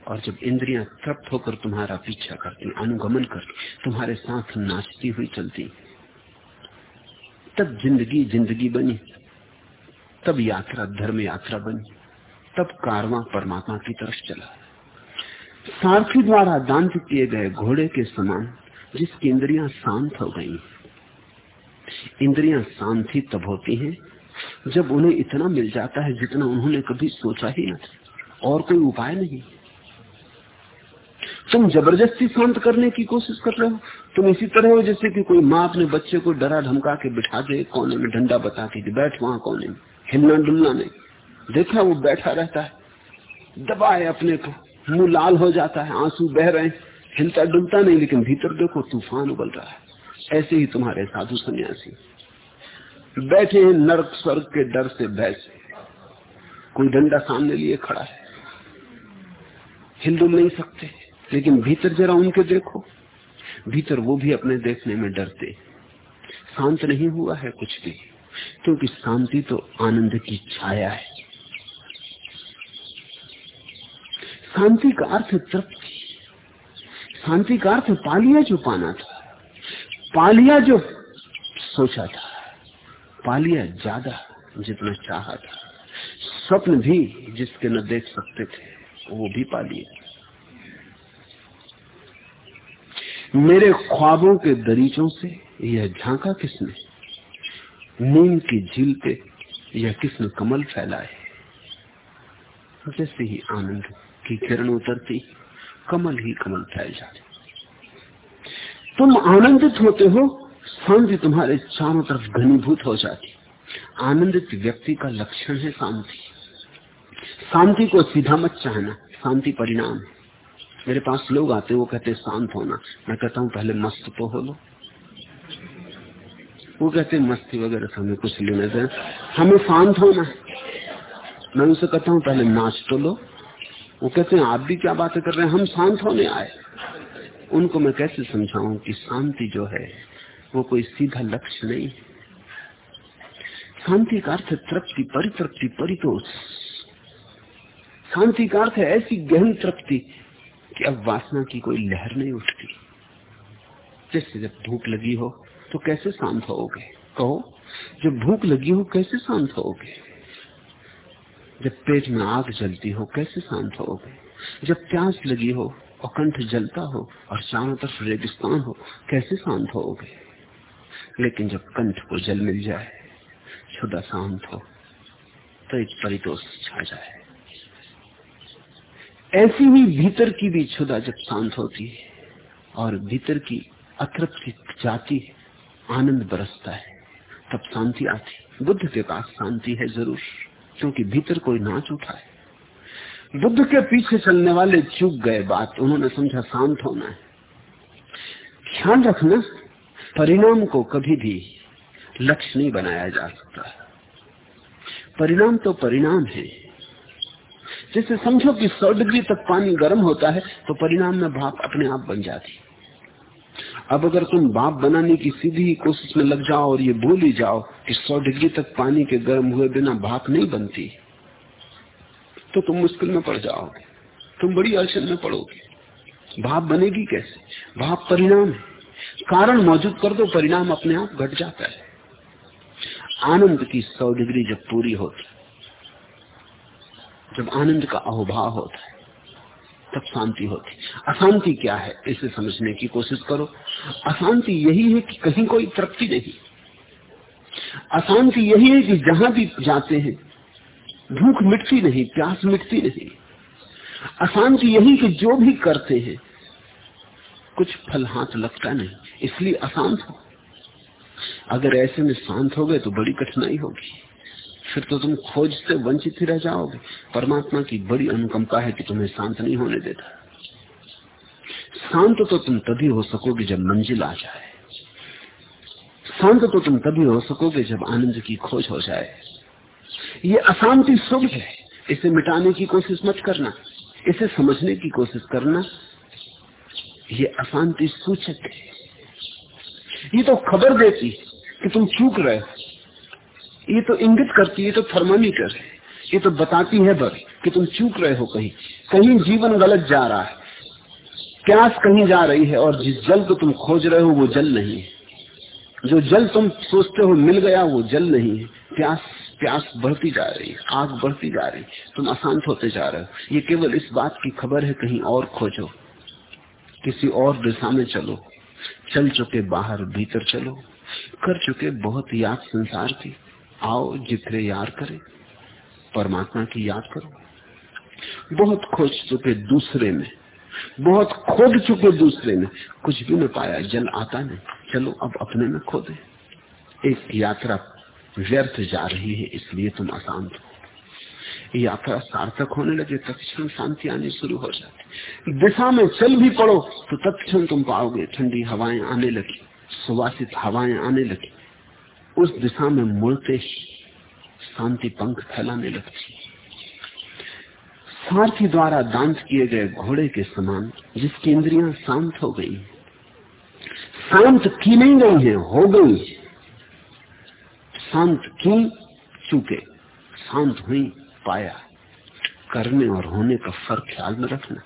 और जब इंद्रियाँ तृप्त होकर तुम्हारा पीछा करती अनुगमन करती तुम्हारे साथ नाचती हुई चलती तब ज़िंदगी ज़िंदगी बनी। तब यात्रा धर्म यात्रा बनी। तब कारवा परमात्मा की तरफ़ चला। सारथी द्वारा दान किए गए घोड़े के समान जिसकी इंद्रियाँ शांत हो गई। इंद्रियाँ शांत तब होती हैं जब उन्हें इतना मिल जाता है जितना उन्होंने कभी सोचा ही न था। और कोई उपाय नहीं। तुम ज़बरदस्ती शांत करने की कोशिश कर रहे हो। तुम इसी तरह हो जैसे कि कोई माँ अपने बच्चे को डरा धमका के बिठा दे, कोने में डंडा बता के बैठ वहाँ कोने में। हिलना डुलना नहीं। देखा वो बैठा रहता है। दबाए अपने को। मुँह लाल हो जाता है, आँसू बह रहे हैं। हिलता डुलता नहीं, लेकिन भीतर देखो तूफ़ान उबल रहा है। ऐसे ही तुम्हारे साधु सन्यासी। बैठे हैं नरक स्वर्ग के डर से भय से कोई डंडा सामने लिए खड़ा है। हिल डुल नहीं सकते। लेकिन भीतर जरा उनके देखो। भीतर वो भी अपने देखने में डरते। शांत नहीं हुआ है कुछ भी। क्योंकि शांति तो आनंद की छाया है। शांति का अर्थ तृप्ति शांति का अर्थ पालिया जो पाना था, पालिया जो सोचा था, पालिया ज़्यादा जितना चाहा था। स्वप्न भी जिसके न देख सकते थे, वो भी पालिया। मेरे ख्वाबों के दरीचों से यह झांका किसने? नीम की झील पे यह किसने कमल फैलाए। जैसे ही आनंद की किरण उतरती, कमल ही कमल फैल जाते। तुम आनंदित होते हो शांति तुम्हारे चारों तरफ़ घनीभूत हो जाती। आनंदित व्यक्ति का लक्षण है शांति। शांति को सीधा मत चाहना, शांति परिणाम मेरे पास लोग आते वो कहते शांत होना। मैं कहता हूँ, पहले मस्त तो हो लो। वो कहते मस्ती वगैरह से हमें कुछ लेने दें। हमें शांत होना मैं उनसे कहता हूँ, पहले नाच तो लो। वो कहते हैं, आप भी क्या बातें कर रहे हैं? हम शांत होने आए। उनको मैं कैसे समझाऊं कि शांति जो है, वो कोई सीधा लक्ष्य नहीं शांति का अर्थ तृप्ति, परितृप्ति, परितोष। शांति का अर्थ है ऐसी गहन तृप्ति कि अब वासना की कोई लहर नहीं उठती। जैसे जब भूख लगी हो तो कैसे शांत होगे कहो, जब भूख लगी हो, कैसे शांत होगे जब पेट में आग जलती हो, कैसे शांत होगे जब प्यास लगी हो और कंठ जलता हो, और चारों तरफ़ रेगिस्तान हो, कैसे शांत होगे लेकिन जब कंठ को जल मिल जाए छुदा शांत हो तो एक परितोष छा जाए। ऐसी ही भीतर की भी छुदा जब शांत होती है, और भीतर की अतृप्ति जाती है आनंद बरसता है, तब शांति आती बुद्ध के पास शांति है ज़रूर, क्योंकि भीतर कोई नाच उठा है बुद्ध के पीछे चलने वाले चूक गए बात, उन्होंने समझा शांत होना है। ध्यान रखना, परिणाम को कभी भी लक्ष्य नहीं बनाया जा सकता। परिणाम तो परिणाम है। जैसे समझो कि सौ डिग्री तक पानी गर्म होता है तो परिणाम में भाप अपने आप बन जाती अब अगर तुम बाप बनाने की सीधी कोशिश में लग जाओ और ये भूल ही जाओ कि 100 डिग्री तक पानी के गर्म हुए बिना भाप नहीं बनती तो तुम मुश्किल में पड़ जाओगे, तुम बड़ी अड़चन में पड़ोगे। भाप बनेगी कैसे? भाप परिणाम है। कारण मौजूद कर दो, परिणाम अपने आप घट जाता है। आनंद की सौ डिग्री जब पूरी होती, जब आनंद का अहोभाव होता है तब शांति होती। अशांति क्या है, इसे समझने की कोशिश करो। अशांति यही है कि कहीं कोई तृप्ति नहीं। अशांति यही है कि जहाँ भी जाते हैं, भूख मिटती नहीं, प्यास मिटती नहीं। अशांति यही कि जो भी करते हैं, कुछ फल हाथ लगता नहीं, इसलिए अशांत हो। अगर ऐसे में शांत हो गए तो बड़ी कठिनाई होगी। फिर तो तुम खोज से वंचित ही रह जाओगे। परमात्मा की बड़ी अनुकंपा है कि तुम्हें शांत नहीं होने देता। शांत तो तुम तभी हो सकोगे जब मंजिल आ जाए। शांत तो तुम तभी हो सकोगे जब आनंद की खोज हो जाए। ये अशांति शुभ है। इसे मिटाने की कोशिश मत करना। इसे समझने की कोशिश करना। ये अशांति सूचक है। ये तो खबर देती कि तुम चूक रहे हो। ये तो इंगित करती है तो थर्मामीटर है। ये तो बताती है बस कि तुम चूक रहे हो कहीं। कहीं जीवन गलत जा रहा है। प्यास कहीं जा रही है और जिस जल को तुम खोज रहे हो, वो जल नहीं है। जो जल तुम सोचते हो मिल गया, वो जल नहीं है। प्यास प्यास बढ़ती जा रही है, आग बढ़ती जा रही है। तुम अशांत होते जा रहे हो। ये केवल इस बात की खबर है, कहीं और खोजो। किसी और दिशा में चलो। चल चुके बाहर, भीतर चलो। कर चुके बहुत याद संसार की। आओ जितने यार करे, परमात्मा की याद करो। बहुत खोज चुके दूसरे में बहुत खोद चुके दूसरे में कुछ भी न पाया, जल आता नहीं। चलो अब अपने में खोदे। एक यात्रा व्यर्थ जा रही है, इसलिए तुम अशांत हो। यात्रा सार्थक होने लगे, तत्क्षण शांति आनी शुरू हो जाती। दिशा में चल भी पड़ो तो तत्क्षण तुम पाओगे, ठंडी हवाएँ आने लगी, सुवासित हवाएँ आने लगी। उस दिशा में मुड़ते ही शांति पंख फैलाने लगती सारथी द्वारा दांत किए गए घोड़े के समान जिसकी इंद्रियाँ शांत हो गई शांत की नहीं गई है, हो गई शांत की चूके, शांत हुई पाया। करने और होने का फ़र्क ख्याल में रखना।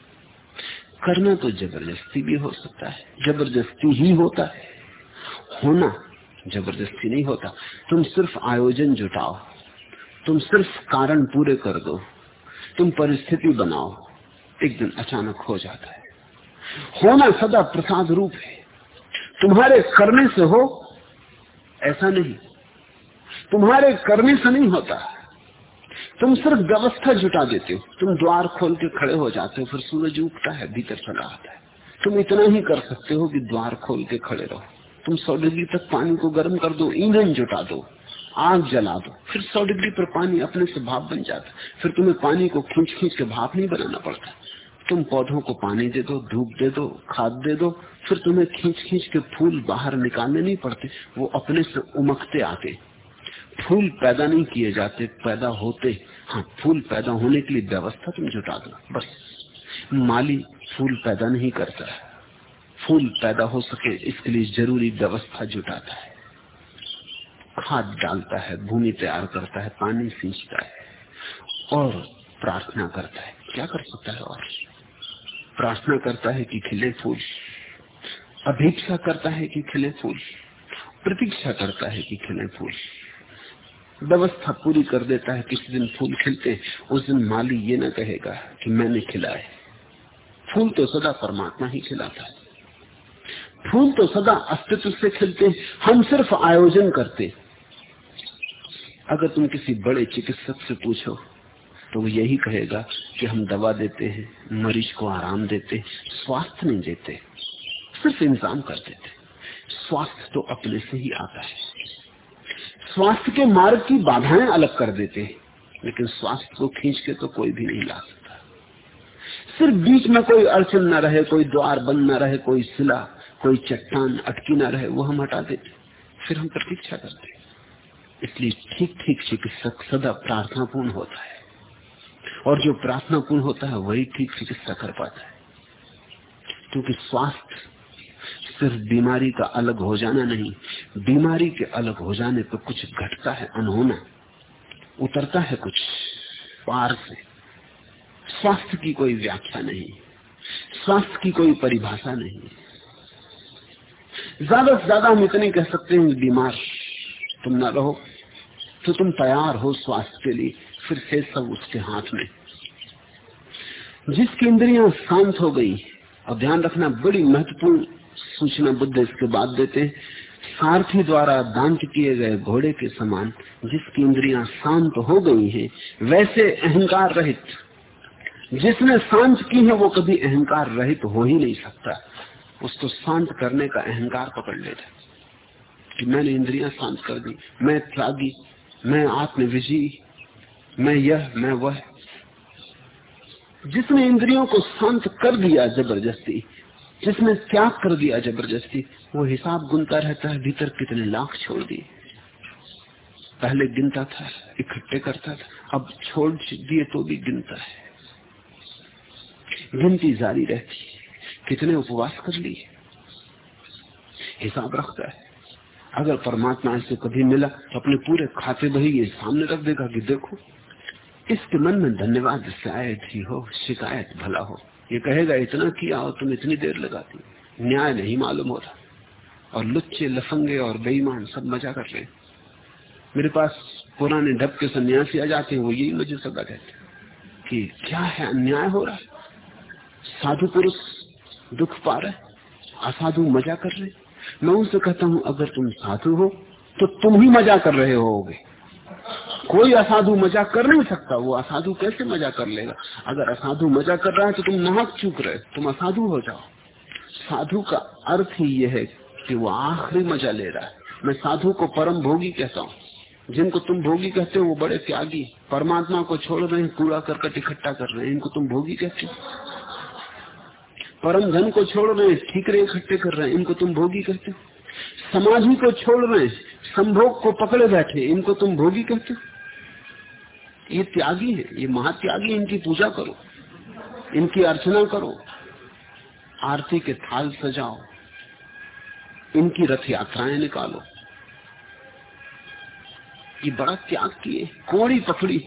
करना तो ज़बरदस्ती भी हो सकता है, ज़बरदस्ती ही होता है। होना ज़बरदस्ती नहीं होता। तुम सिर्फ़ आयोजन जुटाओ। तुम सिर्फ़ कारण पूरे कर दो। तुम परिस्थिति बनाओ। एक दिन अचानक हो जाता है। होना सदा प्रसाद रूप है। तुम्हारे करने से हो, ऐसा नहीं। तुम्हारे करने से नहीं होता। तुम सिर्फ़ व्यवस्था जुटा देते हो। तुम द्वार खोल के खड़े हो जाते हो, फिर सूरज उगता है, भीतर चला आता है। तुम इतना ही कर सकते हो कि द्वार खोल के खड़े रहो। तुम सौ डिग्री तक पानी को गर्म कर दो, ईंधन जुटा दो, आग जला दो, फिर सौ डिग्री पर पानी अपने से भाप बन जाता फिर तुम्हें पानी को खींच खींच के भाप नहीं बनाना पड़ता। तुम पौधों को पानी दे दो, धूप दे दो, खाद दे दो, फिर तुम्हें खींच खींच के फूल बाहर निकालने नहीं पड़ते, वो अपने से उमकते आते। फूल पैदा नहीं किए जाते, पैदा होते। हाँ फूल पैदा होने के लिए व्यवस्था तुम जुटा दो, बस। माली फूल पैदा नहीं करता फूल पैदा हो सके, इसके लिए ज़रूरी व्यवस्था जुटाता है। खाद डालता है, भूमि तैयार करता है, पानी सींचता है और प्रार्थना करता है। क्या कर सकता है और? प्रार्थना करता है कि खिले फूल। अभीक्षा करता है कि खिले फूल। प्रतीक्षा करता है कि खिले फूल। व्यवस्था पूरी कर देता है, किसी दिन फूल खिलते उस दिन माली ये ना कहेगा कि मैंने खिलाए। फूल तो सदा परमात्मा ही खिलाता है। फूल तो सदा अस्तित्व से खिलते हम सिर्फ़ आयोजन करते अगर तुम किसी बड़े चिकित्सक से पूछो तो वो यही कहेगा कि हम दवा देते हैं, मरीज़ को आराम देते स्वास्थ्य नहीं देते, सिर्फ़ इंतज़ाम कर देते स्वास्थ्य तो अपने से ही आता है। स्वास्थ्य के मार्ग की बाधाएँ अलग कर देते हैं, लेकिन स्वास्थ्य को खींच के तो कोई भी नहीं ला सकता। सिर्फ़ बीच में कोई अड़चन न रहे, कोई द्वार बंद न रहे, कोई सिला कोई चट्टान अटकी ना रहे वो हम हटा देते फिर हम प्रतीक्षा करते इसलिए ठीक ठीक चिकित्सक सदा प्रार्थनापूर्ण होता है। और जो प्रार्थनापूर्ण होता है, वही ठीक चिकित्सा कर पाता है। क्योंकि स्वास्थ्य सिर्फ़ बीमारी का अलग हो जाना नहीं, बीमारी के अलग हो जाने पर कुछ घटता है, अनहोना। उतरता है कुछ पार से। स्वास्थ्य की कोई व्याख्या नहीं। स्वास्थ्य की कोई परिभाषा नहीं। ज़्यादा से ज़्यादा हम इतने कह सकते हैं बीमार तुम न रहो। तो तुम तैयार हो स्वास्थ्य के लिए, फिर से सब उसके हाथ में। जिसकी इंद्रियाँ शांत हो गई और ध्यान रखना बड़ी महत्वपूर्ण सूचना बुद्ध इसके बाद देते हैं। सारथी द्वारा दांत किए गए घोड़े के समान जिसकी इंद्रियाँ शांत हो गई हैं, वैसे अहंकार रहित। जिसने शांत की है, वो कभी अहंकार रहित हो ही नहीं सकता। उसको शांत करने का अहंकार पकड़ लेता कि मैंने इंद्रियाँ शांत कर दी, मैं त्यागी, मैं आत्मविजी मैं यह, मैं वह। जिसने इंद्रियों को शांत कर दिया ज़बरदस्ती, जिसने त्याग कर दिया ज़बरदस्ती, वो हिसाब गुनता रहता है, भीतर कितने लाख छोड़ दिए। पहले गिनता था, इकट्ठे करता था, अब छोड़ दिए तो भी गिनता है। गिनती जारी रहती है। कितने उपवास कर लिए? हिसाब रखता है। अगर परमात्मा से कभी मिला तो अपने पूरे खाते बही ये सामने रख देगा कि देखो, इसके मन में धन्यवाद शायद ही हो, शिकायत भला हो। ये कहेगा, इतना किया और तुम इतनी देर लगाती न्याय नहीं मालूम हो रहा और लुच्चे, लफंगे और बेईमान सब मज़ा कर रहे मेरे पास पुराने ढब के सन्यासी आ जाते हैं, वो यही मुझे सदा कहते कि क्या है, अन्याय हो रहा है? साधु पुरुष दुख पा रहे असाधु मज़ा कर रहे मैं उनसे कहता हूँ, अगर तुम साधु हो तो तुम ही मज़ा कर रहे होगे। कोई असाधु मज़ा कर नहीं सकता, वो असाधु कैसे मज़ा कर लेगा? अगर असाधु मज़ा कर रहा है तो तुम नाहक चूक रहे तुम असाधु हो जाओ। साधु का अर्थ ही यह है कि वो आखिरी मज़ा ले रहा है। मैं साधु को परम भोगी कहता हूँ। जिनको तुम भोगी कहते हो, वो बड़े त्यागी परमात्मा को छोड़ रहे हैं कूड़ा करकट इकट्ठा कर रहे हैं। इनको तुम भोगी कहते हो? परम धन को छोड़ रहे हैं, ठीकरे इकट्ठे कर रहे हैं, इनको तुम भोगी कहते हो। समाधि को छोड़ रहे हैं, संभोग को पकड़े बैठे इनको तुम भोगी कहते हो। ये त्यागी है, ये महात्यागी, इनकी पूजा करो, इनकी अर्चना करो, आरती के थाल सजाओ, इनकी रथ यात्राएँ निकालो। ये बड़ा त्याग किए, कोड़ी पकड़ी,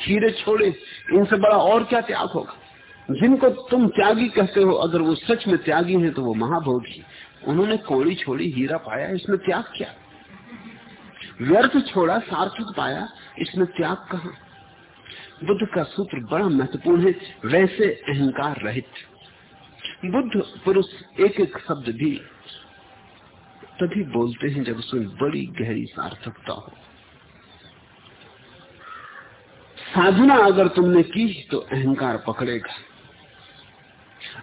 खीरे छोड़े, इनसे बड़ा और क्या त्याग होगा? जिनको तुम त्यागी कहते हो, अगर वो सच में त्यागी है तो वो महाभोगी। उन्होंने कोड़ी छोड़ी, हीरा पाया, इसमें त्याग क्या। व्यर्थ छोड़ा, सार्थक पाया, इसमें त्याग कहा। बुद्ध का सूत्र बड़ा महत्वपूर्ण है, वैसे अहंकार रहित। बुद्ध पुरुष एक एक शब्द भी तभी बोलते हैं जब उसमें बड़ी गहरी सार्थकता हो। साधना अगर तुमने की तो अहंकार पकड़ेगा।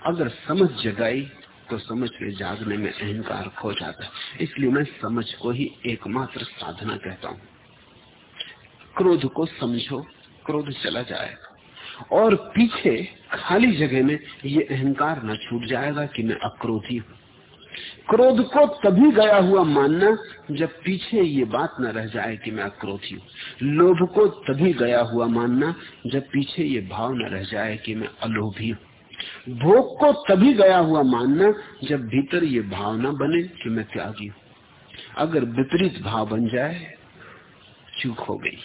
अगर समझ जगाई तो समझ के जागने में अहंकार खो जाता है। इसलिए मैं समझ को ही एकमात्र साधना कहता हूँ। क्रोध को समझो, क्रोध चला जाएगा और पीछे, खाली जगह में ये अहंकार न छूट जाएगा कि मैं अक्रोधी हूँ। क्रोध को तभी गया हुआ मानना जब पीछे ये बात न रह जाए कि मैं अक्रोधी हूँ। लोभ को तभी गया हुआ मानना जब पीछे ये भाव न रह जाए कि मैं अलोभी हूँ। भोग को तभी गया हुआ मानना जब भीतर ये भावना बने कि मैं त्यागी हूँ। अगर विपरीत भाव बन जाए, चूक हो गई।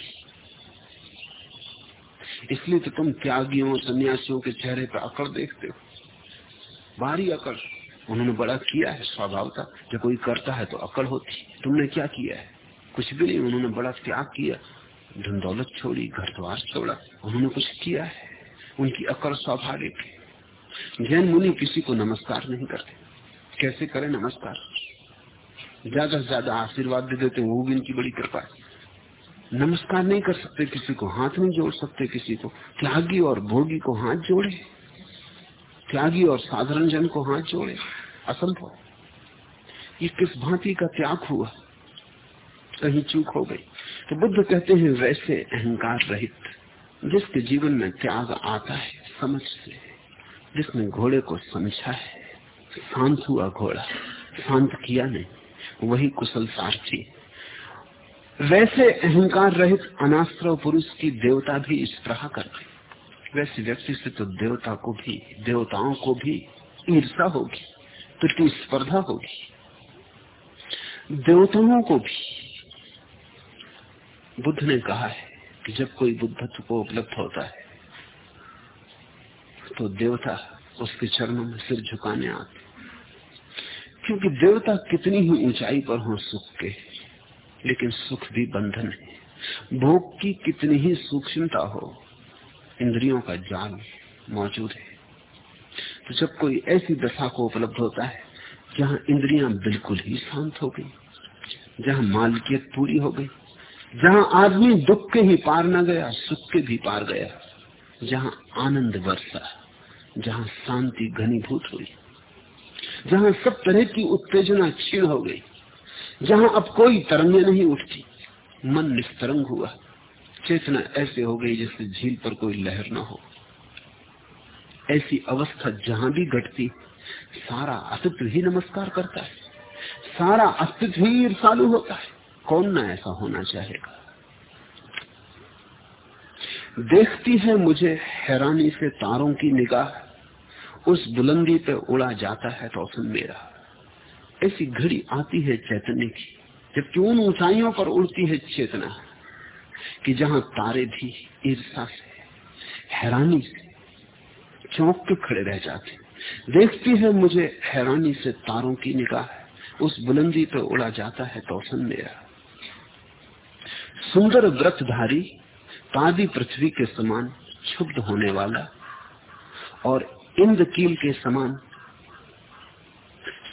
इसलिए तो तुम त्यागियों सन्यासियों के चेहरे पर अकड़ देखते हो। बारी अकड़। उन्होंने बड़ा किया है स्वभाव जब कोई करता है तो अकड़ होती तुमने क्या किया है? कुछ भी नहीं। उन्होंने बड़ा त्याग किया। धन दौलत छोड़ी, घर द्वार छोड़ा। उन्होंने कुछ किया है। उनकी अकड़ स्वाभाविक है। जैन मुनि किसी को नमस्कार नहीं करते। कैसे करें नमस्कार? ज़्यादा से ज़्यादा आशीर्वाद दे देते वो भी इनकी बड़ी कृपा है। नमस्कार नहीं कर सकते किसी को, हाथ नहीं जोड़ सकते किसी को। त्यागी और भोगी को हाथ जोड़े। त्यागी और साधारण जन को हाथ जोड़े। असंभव। ये किस भांति का त्याग हुआ? कहीं चूक हो गई। तो बुद्ध कहते हैं, वैसे अहंकार रहित, जिसके जीवन में त्याग आता है समझ से जिसने घोड़े को समझा है। शांत हुआ घोड़ा। शांत किया नहीं। वही कुशल सारथी वैसे अहंकार रहित अनाश्रव पुरुष की देवता भी इस तरह करते वैसे व्यक्ति से तो देवता को भी, देवताओं को भी ईर्षा होगी, प्रतिस्पर्धा होगी। देवताओं को भी। बुद्ध ने कहा है कि जब कोई बुद्धत्व को उपलब्ध होता है तो देवता उसके चरणों में सिर झुकाने आते क्योंकि देवता कितनी ही ऊंचाई पर हो सुख के, लेकिन सुख भी बंधन है। भोग की कितनी ही सूक्ष्मता हो, इंद्रियों का जाल मौजूद है। तो जब कोई ऐसी दशा को उपलब्ध होता है, जहाँ इंद्रियाँ बिल्कुल ही शांत हो गई, जहाँ मालकियत पूरी हो गई, जहाँ आदमी दुख के ही पार न गया, सुख के भी पार गया जहाँ आनंद वर्षा जहाँ शांति घनीभूत हुई, जहाँ सब तरह की उत्तेजना क्षीण हो गई, जहाँ अब कोई तरंगे नहीं उठती, मन निस्तरंग हुआ, चेतना ऐसे हो गई जैसे झील पर कोई लहर न हो। ऐसी अवस्था जहाँ भी घटती, सारा अस्तित्व ही नमस्कार करता है, सारा अस्तित्व ही ईर्षालु होता है। कौन ना ऐसा होना चाहेगा? देखती है मुझे हैरानी से तारों की निगाह। उस बुलंदी पे उड़ा जाता है रोशन मेरा। ऐसी घड़ी आती है चैतन्य की, जबकि उन ऊंचाइयों पर उड़ती है चेतना, कि जहाँ तारे भी ईर्षा से, हैरानी से, चौंक के खड़े रह जाते देखती है मुझे हैरानी से तारों की निगाह। उस बुलंदी पर उड़ा जाता है तोसन मेरा। सुंदर व्रतधारी तादी पृथ्वी के समान क्षुब्ध होने वाला और इंद्रकील के समान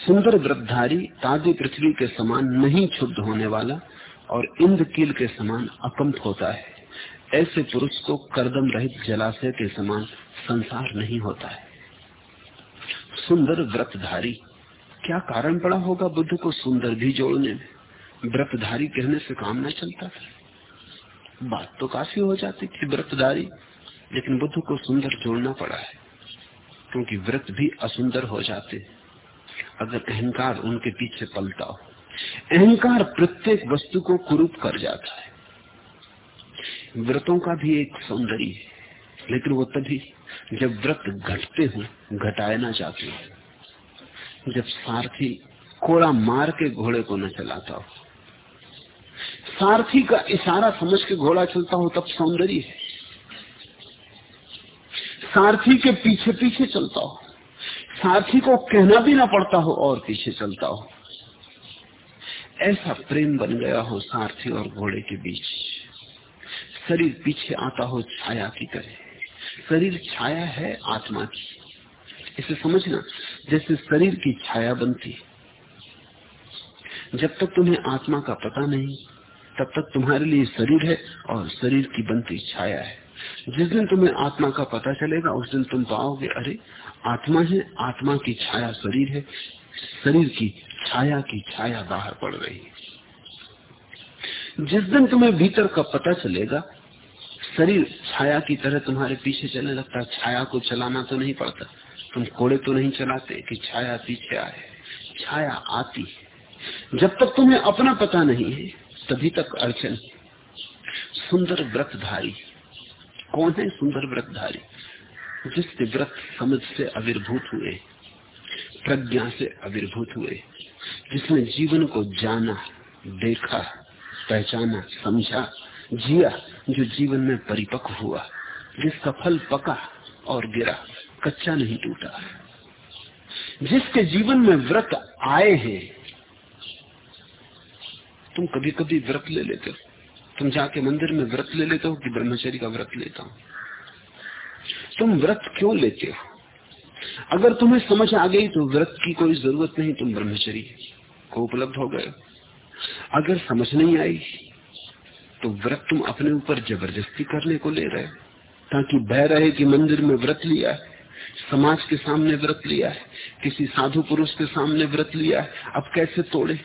सुंदर व्रतधारी तादी पृथ्वी के समान नहीं क्षुब्ध होने वाला और इंद्रकील के समान अकंप होता है। ऐसे पुरुष को करदम रहित जलाशय के समान संसार नहीं होता है। सुंदर व्रतधारी क्या कारण पड़ा होगा बुद्ध को सुंदर भी जोड़ने में? व्रतधारी कहने से काम न चलता था। बात तो काफ़ी हो जाती थी व्रतदारी लेकिन बुद्ध को सुंदर जोड़ना पड़ा है, क्योंकि व्रत भी असुंदर हो जाते अगर अहंकार उनके पीछे पलता हो, अहंकार प्रत्येक वस्तु को कुरूप कर जाता है। व्रतों का भी एक सौंदर्य है, लेकिन वो तभी, जब व्रत घटते हो, घटाए ना जाते हो। जब सारथी कोड़ा मार के घोड़े को न चलाता हो सारथी का इशारा समझ के घोड़ा चलता हो तब सौंदर्य है। सारथी के पीछे पीछे चलता हो। सारथी को कहना भी ना पड़ता हो और पीछे चलता हो। ऐसा प्रेम बन गया हो सारथी और घोड़े के बीच। शरीर पीछे आता हो छाया की तरह। शरीर छाया है आत्मा की। इसे समझना, जैसे शरीर की छाया बनती जब तक तुम्हें आत्मा का पता नहीं तब तक तुम्हारे लिए शरीर है और शरीर की बनती छाया है। जिस दिन तुम्हें आत्मा का पता चलेगा, उस दिन तुम पाओगे, अरे, आत्मा है, आत्मा की छाया शरीर है, शरीर की छाया की छाया बाहर पड़ रही है। जिस दिन तुम्हें भीतर का पता चलेगा, शरीर छाया की तरह तुम्हारे पीछे चलने लगता छाया को चलाना तो नहीं पड़ता। तुम कोड़े तो नहीं चलाते कि छाया पीछे आए। छाया आती है। जब तक तुम्हें अपना पता नहीं है तभी तक अड़चन। सुंदर व्रतधारी कौन है सुंदर व्रतधारी जिसके व्रत समझ से आविर्भूत हुए, प्रज्ञा से आविर्भूत हुए, जिसने जीवन को जाना, देखा, पहचाना, समझा, जिया, जो जीवन में परिपक्व हुआ, जिसका फल पका और गिरा, कच्चा नहीं टूटा। जिसके जीवन में व्रत आए हैं तुम कभी कभी व्रत ले लेते हो। तुम जाके मंदिर में व्रत ले लेते हो कि ब्रह्मचर्य का व्रत लेता हूँ। तुम व्रत क्यों लेते हो? अगर तुम्हें समझ आ गई तो व्रत की कोई ज़रूरत नहीं, तुम ब्रह्मचर्य को उपलब्ध हो गए अगर समझ नहीं आई तो व्रत तुम अपने ऊपर ज़बरदस्ती करने को ले रहे ताकि बह रहे कि मंदिर में व्रत लिया है, समाज के सामने व्रत लिया है, किसी साधु पुरुष के सामने व्रत लिया है, अब कैसे तोड़े?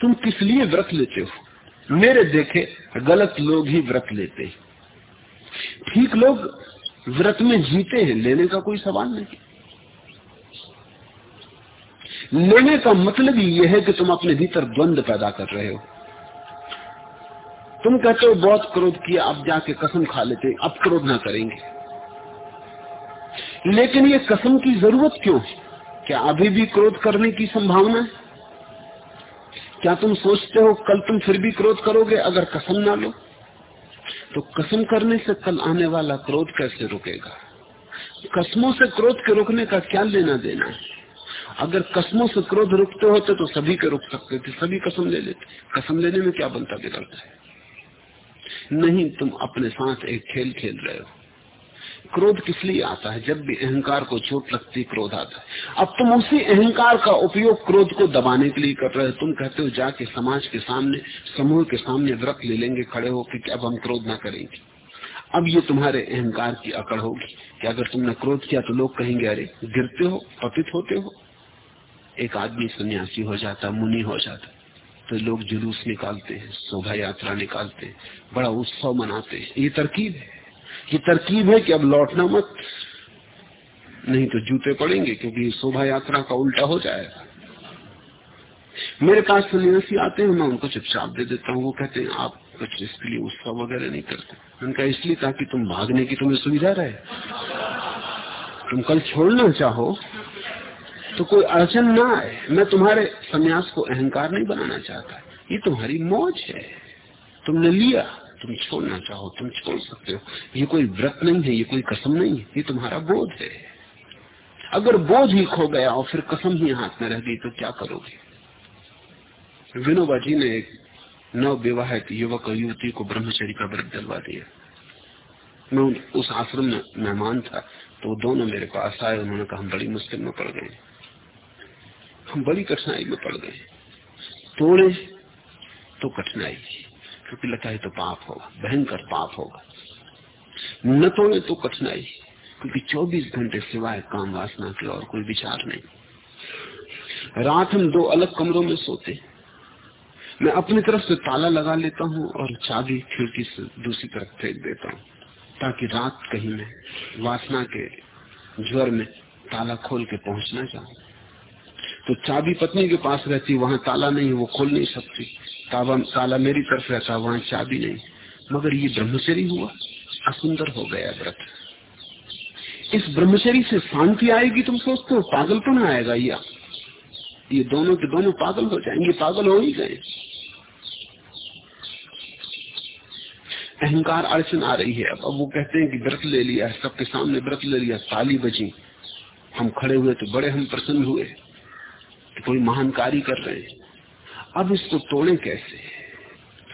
तुम किस लिए व्रत लेते हो? मेरे देखे गलत लोग ही व्रत लेते ठीक लोग व्रत में जीते हैं, लेने का कोई सवाल नहीं। लेने का मतलब यह है कि तुम अपने भीतर द्वंद पैदा कर रहे हो। तुम कहते हो, बहुत क्रोध किया, अब जाके कसम खा लेते अब क्रोध ना करेंगे। लेकिन ये कसम की ज़रूरत क्यों है? क्या अभी भी क्रोध करने की संभावना है? क्या तुम सोचते हो कल तुम फिर भी क्रोध करोगे अगर कसम ना लो? तो कसम करने से कल आने वाला क्रोध कैसे रुकेगा? कसमों से क्रोध के रुकने का क्या लेना देना है? अगर कसमों से क्रोध रुकते होते तो सभी के रुक सकते थे, सभी कसम ले लेते। कसम लेने में क्या बनता बिगड़ता है? नहीं, तुम अपने साथ एक खेल खेल रहे हो। क्रोध किस लिए आता है? जब भी अहंकार को चोट लगती, क्रोध आता है। अब तुम उसी अहंकार का उपयोग क्रोध को दबाने के लिए कर रहे हो। तुम कहते हो, जाके समाज के सामने, समूह के सामने व्रत ले लेंगे, खड़े हो कि अब हम क्रोध ना करेंगे। अब ये तुम्हारे अहंकार की अकड़ होगी कि अगर तुमने क्रोध किया तो लोग कहेंगे, अरे, गिरते हो, पतित होते हो। एक आदमी सन्यासी हो जाता, मुनि हो जाता। तो लोग जुलूस निकालते हैं, शोभा यात्रा निकालते हैं, बड़ा उत्सव मनाते हैं। ये तरकीब है। ये तरकीब है कि अब लौटना मत। नहीं तो जूते पड़ेंगे, क्योंकि शोभा यात्रा का उल्टा हो जाएगा। मेरे पास सन्यासी आते हैं, मैं उनको चुपचाप दे देता हूँ। वो कहते हैं, आप कुछ इसके लिए उत्सव वगैरह नहीं करते। मैंने कहा, इसलिए ताकि तुम भागने की तुम्हें सुविधा रहे। तुम कल छोड़ना चाहो तो कोई अड़चन ना आए। मैं तुम्हारे सन्यास को अहंकार नहीं बनाना चाहता। ये तुम्हारी मौज है। तुमने लिया। तुम छोड़ना चाहो, तुम छोड़ सकते हो। ये कोई व्रत नहीं है, ये कोई कसम नहीं है, ये तुम्हारा बोध है। अगर बोध ही खो गया और फिर कसम ही हाथ में रह गई तो क्या करोगे? विनोबा जी ने एक नव विवाहित युवक और युवती को ब्रह्मचर्य का व्रत दिलवा दिया। मैं उस आश्रम में मेहमान था तो दोनों मेरे पास आए, उन्होंने कहा, हम बड़ी मुश्किल में पड़ गए हम बड़ी कठिनाई में पड़ गए तोड़े तो कठिनाई क्योंकि है तो पाप होगा, भयंकर पाप होगा। न तोड़े तो कठिनाई, क्योंकि 24 घंटे सिवाय काम वासना के और कोई विचार नहीं। रात हम दो अलग कमरों में सोते। मैं अपनी तरफ़ से ताला लगा लेता हूँ और चाबी खिड़की से दूसरी तरफ़ फेंक देता हूँ, ताकि रात कहीं में वासना के ज्वर में ताला खोल के पहुँचना चाहूँ। तो चाबी पत्नी के पास रहती, वहाँ ताला नहीं, वो खोल नहीं सकती। ताबा ताला मेरी तरफ़ रहता, वहाँ चाबी नहीं। मगर ये ब्रह्मचरी हुआ, असुंदर हो गया व्रत। इस ब्रह्मचरी से शांति आएगी तुम सोचते हो पागलपन आएगा या ये दोनों के दोनों पागल हो जाएँगे, पागल हो ही गए। अहंकार अड़चन आ रही है। अब अब वो कहते हैं कि व्रत ले लिया, सबके सामने व्रत ले लिया, ताली बजी। हम खड़े हुए तो बड़े हम प्रसन्न हुए। कि कोई महान कार्य कर रहे हैं। अब इसको तोड़े कैसे?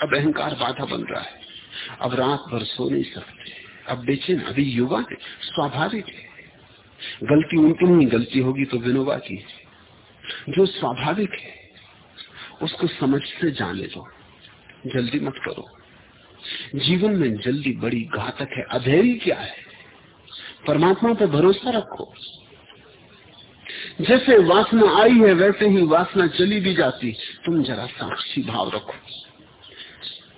अब अहंकार बाधा बन रहा है। अब रात भर सो नहीं सकते। अब बेचैन, अभी युवा है स्वाभाविक है। गलती उनकी नहीं गलती होगी तो विनोबा की जो स्वाभाविक है, उसको समझ से जाने दो। जल्दी मत करो। जीवन में जल्दी बड़ी घातक है। अधैर्य क्या है? परमात्मा पर भरोसा रखो। जैसे वासना आई है, वैसे ही वासना चली भी जाती। तुम जरा साक्षी भाव रखो।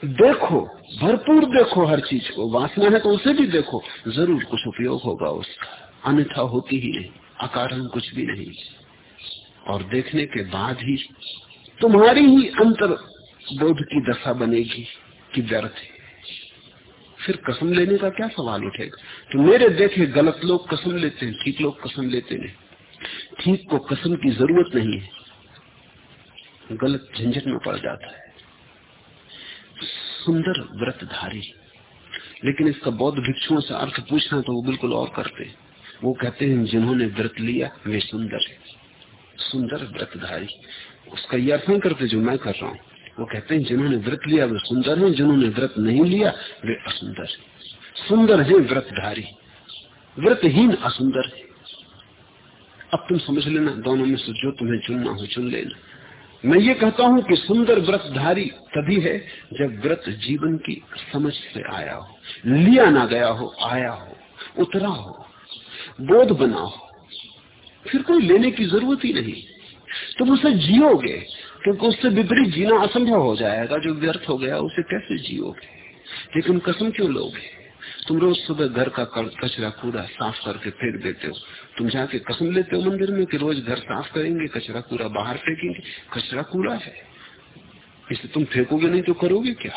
देखो, भरपूर देखो हर चीज़ को। वासना है तो उसे भी देखो। ज़रूर कुछ उपयोग होगा उसका। अन्यथा होती ही नहीं। अकारण कुछ भी नहीं। और देखने के बाद ही तुम्हारी ही अंतर बोध की दशा बनेगी कि व्यर्थ है। फिर कसम लेने का क्या सवाल उठेगा? तो मेरे देखे गलत लोग कसम लेते हैं, ठीक लोग कसम लेते नहीं। ठीक को कसम की ज़रूरत नहीं है। गलत झंझट में पड़ जाता है। सुंदर व्रतधारी। लेकिन इसका बौद्ध भिक्षुओं से अर्थ पूछना तो वो बिल्कुल और करते। वो कहते हैं, जिन्होंने व्रत लिया, वे सुंदर है। सुंदर व्रतधारी। उसका यह अर्थ करते जो मैं कर रहा हूँ। वो कहते हैं, जिन्होंने व्रत लिया, वे सुंदर हैं। जिन्होंने व्रत नहीं लिया, वे असुंदर है। सुंदर है व्रतधारी। व्रतहीन असुंदर है। अब तुम समझ लेना, दोनों में से जो तुम्हें चुनना हो चुन लेना। मैं ये कहता हूँ कि सुंदर व्रतधारी तभी है जब व्रत जीवन की समझ से आया हो। लिया ना गया हो, आया हो, उतरा हो, बोध बना हो। फिर कोई लेने की ज़रूरत ही नहीं। तुम उसे जियोगे, क्योंकि उससे विपरीत जीना असंभव हो जाएगा। जो व्यर्थ हो गया, उसे कैसे जियोगे? लेकिन कसम क्यों लोगे? तुम रोज सुबह घर का कचरा कूड़ा साफ़ करके फेंक देते हो। तुम जाके कसम लेते हो मंदिर में कि रोज घर साफ़ करेंगे, कचरा कूड़ा बाहर फेंकेंगे। कचरा कूड़ा है। इसे तुम फेंकोगे नहीं तो करोगे क्या?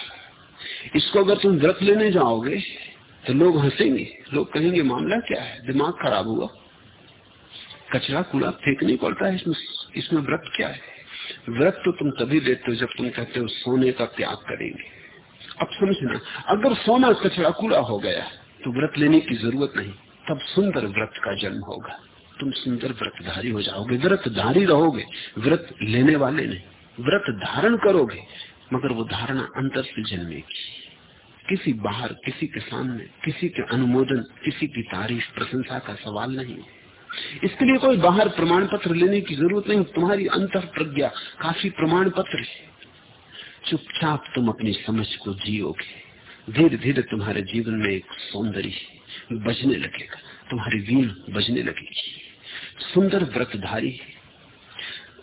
इसको अगर तुम व्रत लेने जाओगे तो लोग हंसेंगे। लोग कहेंगे, मामला क्या है? दिमाग खराब हुआ। कचरा कूड़ा फेंकनी पड़ता है इसमें। इसमें व्रत क्या है? व्रत तो तुम तभी लेते हो जब तुम कहते हो सोने का त्याग करेंगे। अब समझना अगर सोना कचरा कूड़ा हो गया तो व्रत लेने की ज़रूरत नहीं। तब सुंदर व्रत का जन्म होगा। तुम सुंदर व्रतधारी हो जाओगे। व्रतधारी रहोगे, व्रत लेने वाले नहीं। व्रत धारण करोगे, मगर वो धारणा अंतर से जन्मेगी। किसी बाहर, किसी के सामने, किसी के अनुमोदन, किसी की तारीफ़, प्रशंसा का सवाल नहीं इसके लिए कोई बाहर प्रमाण पत्र लेने की ज़रूरत नहीं। तुम्हारी अंतर प्रज्ञा काफ़ी प्रमाण पत्र है। चुपचाप तुम अपनी समझ को जियोगे। धीरे धीरे तुम्हारे जीवन में एक सौंदर्य बजने लगेगा। तुम्हारी वीण बजने लगेगी। सुंदर व्रतधारी,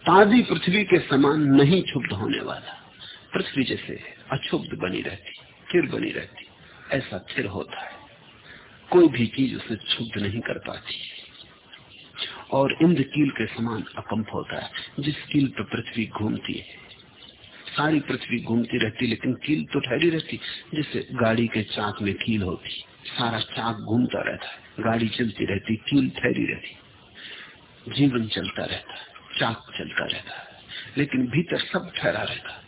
ताजी पृथ्वी के समान नहीं क्षुब्ध होने वाला। पृथ्वी जैसे अक्षुब्ध बनी रहती फिर बनी रहती, ऐसा फिर होता है। कोई भी चीज़ उसे क्षुब्ध नहीं कर पाती। और इंद्र कील के समान अकंप होता है, जिस कील पर पृथ्वी घूमती है। सारी पृथ्वी घूमती रहती, लेकिन कील तो ठहरी रहती जैसे गाड़ी के चाक में कील होती। सारा चाक घूमता रहता है गाड़ी चलती रहती, कील ठहरी रहती। जीवन चलता रहता है चाक चलता रहता है लेकिन भीतर सब ठहरा रहता।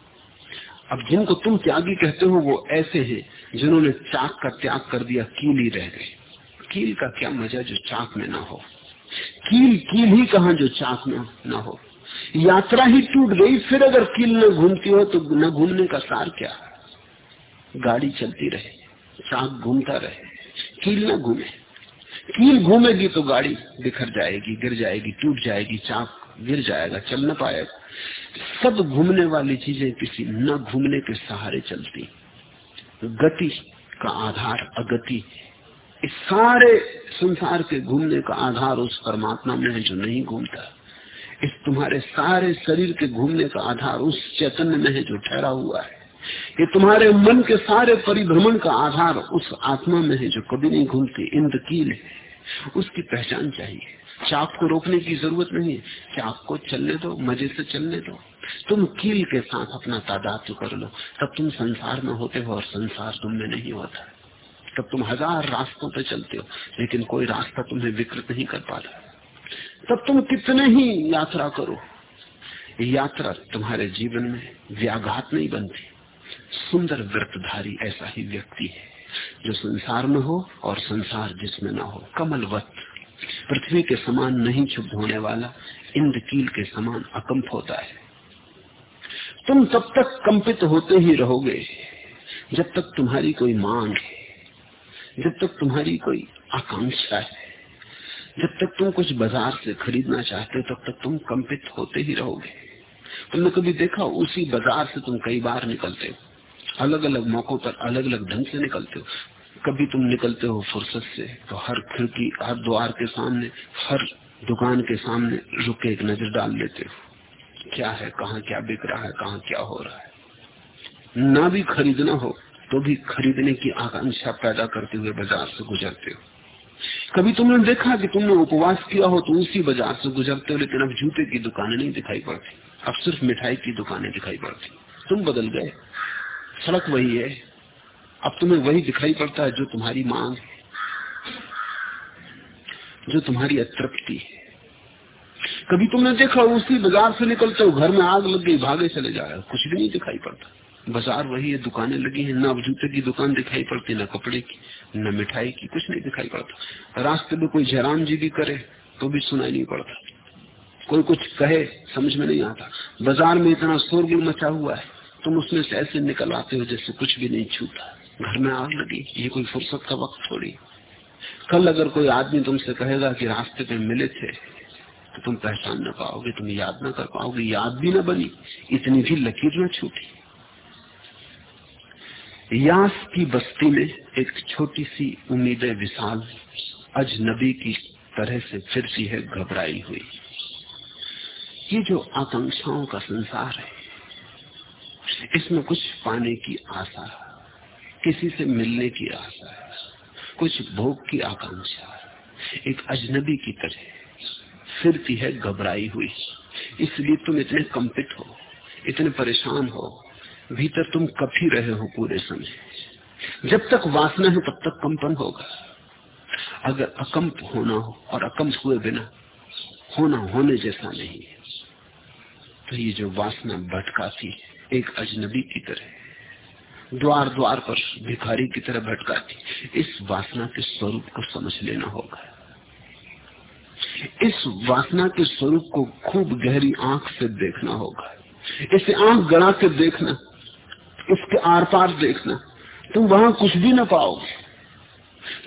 अब जिनको तुम त्यागी कहते हो, वो ऐसे हैं, जिन्होंने चाक का त्याग कर दिया, कील ही रह गए। कील का क्या मज़ा जो चाक में ना हो? कील कील ही कहा जो चाक में ना हो? यात्रा ही टूट गई, फिर अगर कील न घूमती हो तो न घूमने का सार क्या? गाड़ी चलती रहे, चाक घूमता रहे, कील न घूमे। कील घूमेगी तो गाड़ी बिखर जाएगी, गिर जाएगी, टूट जाएगी, चाक गिर जाएगा, चल न पाएगा। सब घूमने वाली चीज़ें किसी न घूमने के सहारे चलती। गति का आधार अगति इस सारे संसार के घूमने का आधार उस परमात्मा में है जो नहीं घूमता। इस तुम्हारे सारे शरीर के घूमने का आधार उस चैतन्य में है जो ठहरा हुआ है। ये तुम्हारे मन के सारे परिभ्रमण का आधार उस आत्मा में है जो कभी नहीं घूमती, इंद्रकील है। उसकी पहचान चाहिए। चाक को रोकने की ज़रूरत नहीं है? चाक को चलने दो, मज़े से चलने दो? तुम कील के साथ अपना तादाद कर लो। तब तुम संसार में होते हो और संसार तुम में नहीं होता। तब तुम हज़ार रास्तों पर चलते हो, लेकिन कोई रास्ता तुम्हें विकृत नहीं कर पाता। तब तुम कितने ही यात्रा करो। यात्रा तुम्हारे जीवन में व्याघात नहीं बनती। सुंदर व्रतधारी ऐसा ही व्यक्ति है, जो संसार में हो और संसार जिसमें ना हो। कमलवत, पृथ्वी के समान नहीं क्षुब्ध होने वाला, इंद्रकील के समान अकंप होता है। तुम तब तक कंपित होते ही रहोगे, जब तक तुम्हारी कोई मांग है, जब तक तुम्हारी कोई आकांक्षा है। जब तक तुम कुछ बाज़ार से खरीदना चाहते हो, तब तक तुम कंपित होते ही रहोगे। तुमने कभी देखा उसी बाज़ार से तुम कई बार निकलते हो? अलग अलग मौकों पर अलग अलग ढंग से निकलते हो। कभी तुम निकलते हो फुर्सत से तो हर खिड़की, हर द्वार के सामने, हर दुकान के सामने रुक एक नज़र डाल लेते हो। क्या है, कहाँ क्या बिक रहा है, कहाँ क्या हो रहा है? ना भी खरीदना हो तो भी खरीदने की आकांक्षा पैदा करते हुए बाज़ार से गुजरते हो। कभी तुमने देखा कि तुमने उपवास किया हो तो उसी बाज़ार से गुजरते हो लेकिन अब जूते की दुकानें नहीं दिखाई पड़ती? अब सिर्फ़ मिठाई की दुकानें दिखाई पड़ती। तुम बदल गए। सड़क वही है। अब तुम्हें वही दिखाई पड़ता है जो तुम्हारी मांग है। जो तुम्हारी अतृप्ति है। कभी तुमने देखा उसी बाज़ार से निकलते हो, घर में आग लग गई, भागे चले जा रहे हो, कुछ भी नहीं दिखाई पड़ता। बाज़ार वही है, दुकानें लगी हैं, ना जूते की दुकान दिखाई पड़ती, ना कपड़े की, न मिठाई की, कुछ नहीं दिखाई पड़ता। रास्ते में कोई जयराम जी भी करे तो भी सुनाई नहीं पड़ता। कोई कुछ कहे, समझ में नहीं आता। बाज़ार में इतना शोरगुल मचा हुआ है, तुम उसमें से ऐसे निकल आते हो जैसे कुछ भी नहीं छूता। घर में आग लगी, ये कोई फुर्सत का वक्त थोड़ी। कल अगर कोई आदमी तुमसे कहेगा कि रास्ते पे मिले थे तो तुम पहचान ना पाओगे, तुम याद ना कर पाओगे, याद भी ना बनी, इतनी भी लकीर न छूटी। यास की बस्ती में एक छोटी सी उम्मीद विशाल अजनबी की तरह से फिरती है, घबराई हुई। ये जो आकांक्षाओं का संसार है, इसमें कुछ पाने की आशा, किसी से मिलने की आशा, कुछ भोग की आकांक्षा, एक अजनबी की तरह फिरती है, घबराई हुई। इसलिए तुम इतने कंपित हो, इतने परेशान हो भीतर तुम ही रहे हो पूरे समय। जब तक वासना है, तब तक कंपन होगा। अगर अकंप होना हो और अकंप हुए बिना होना होने जैसा नहीं है तो ये जो वासना भटकाती है, एक अजनबी की तरह द्वार द्वार पर भिखारी की तरह भटकाती इस वासना के स्वरूप को समझ लेना होगा। इस वासना के स्वरूप को खूब गहरी आँख से देखना होगा। इसे आँख गड़ा के देखना इसके आर पार देखना। तुम वहाँ कुछ भी ना पाओगे।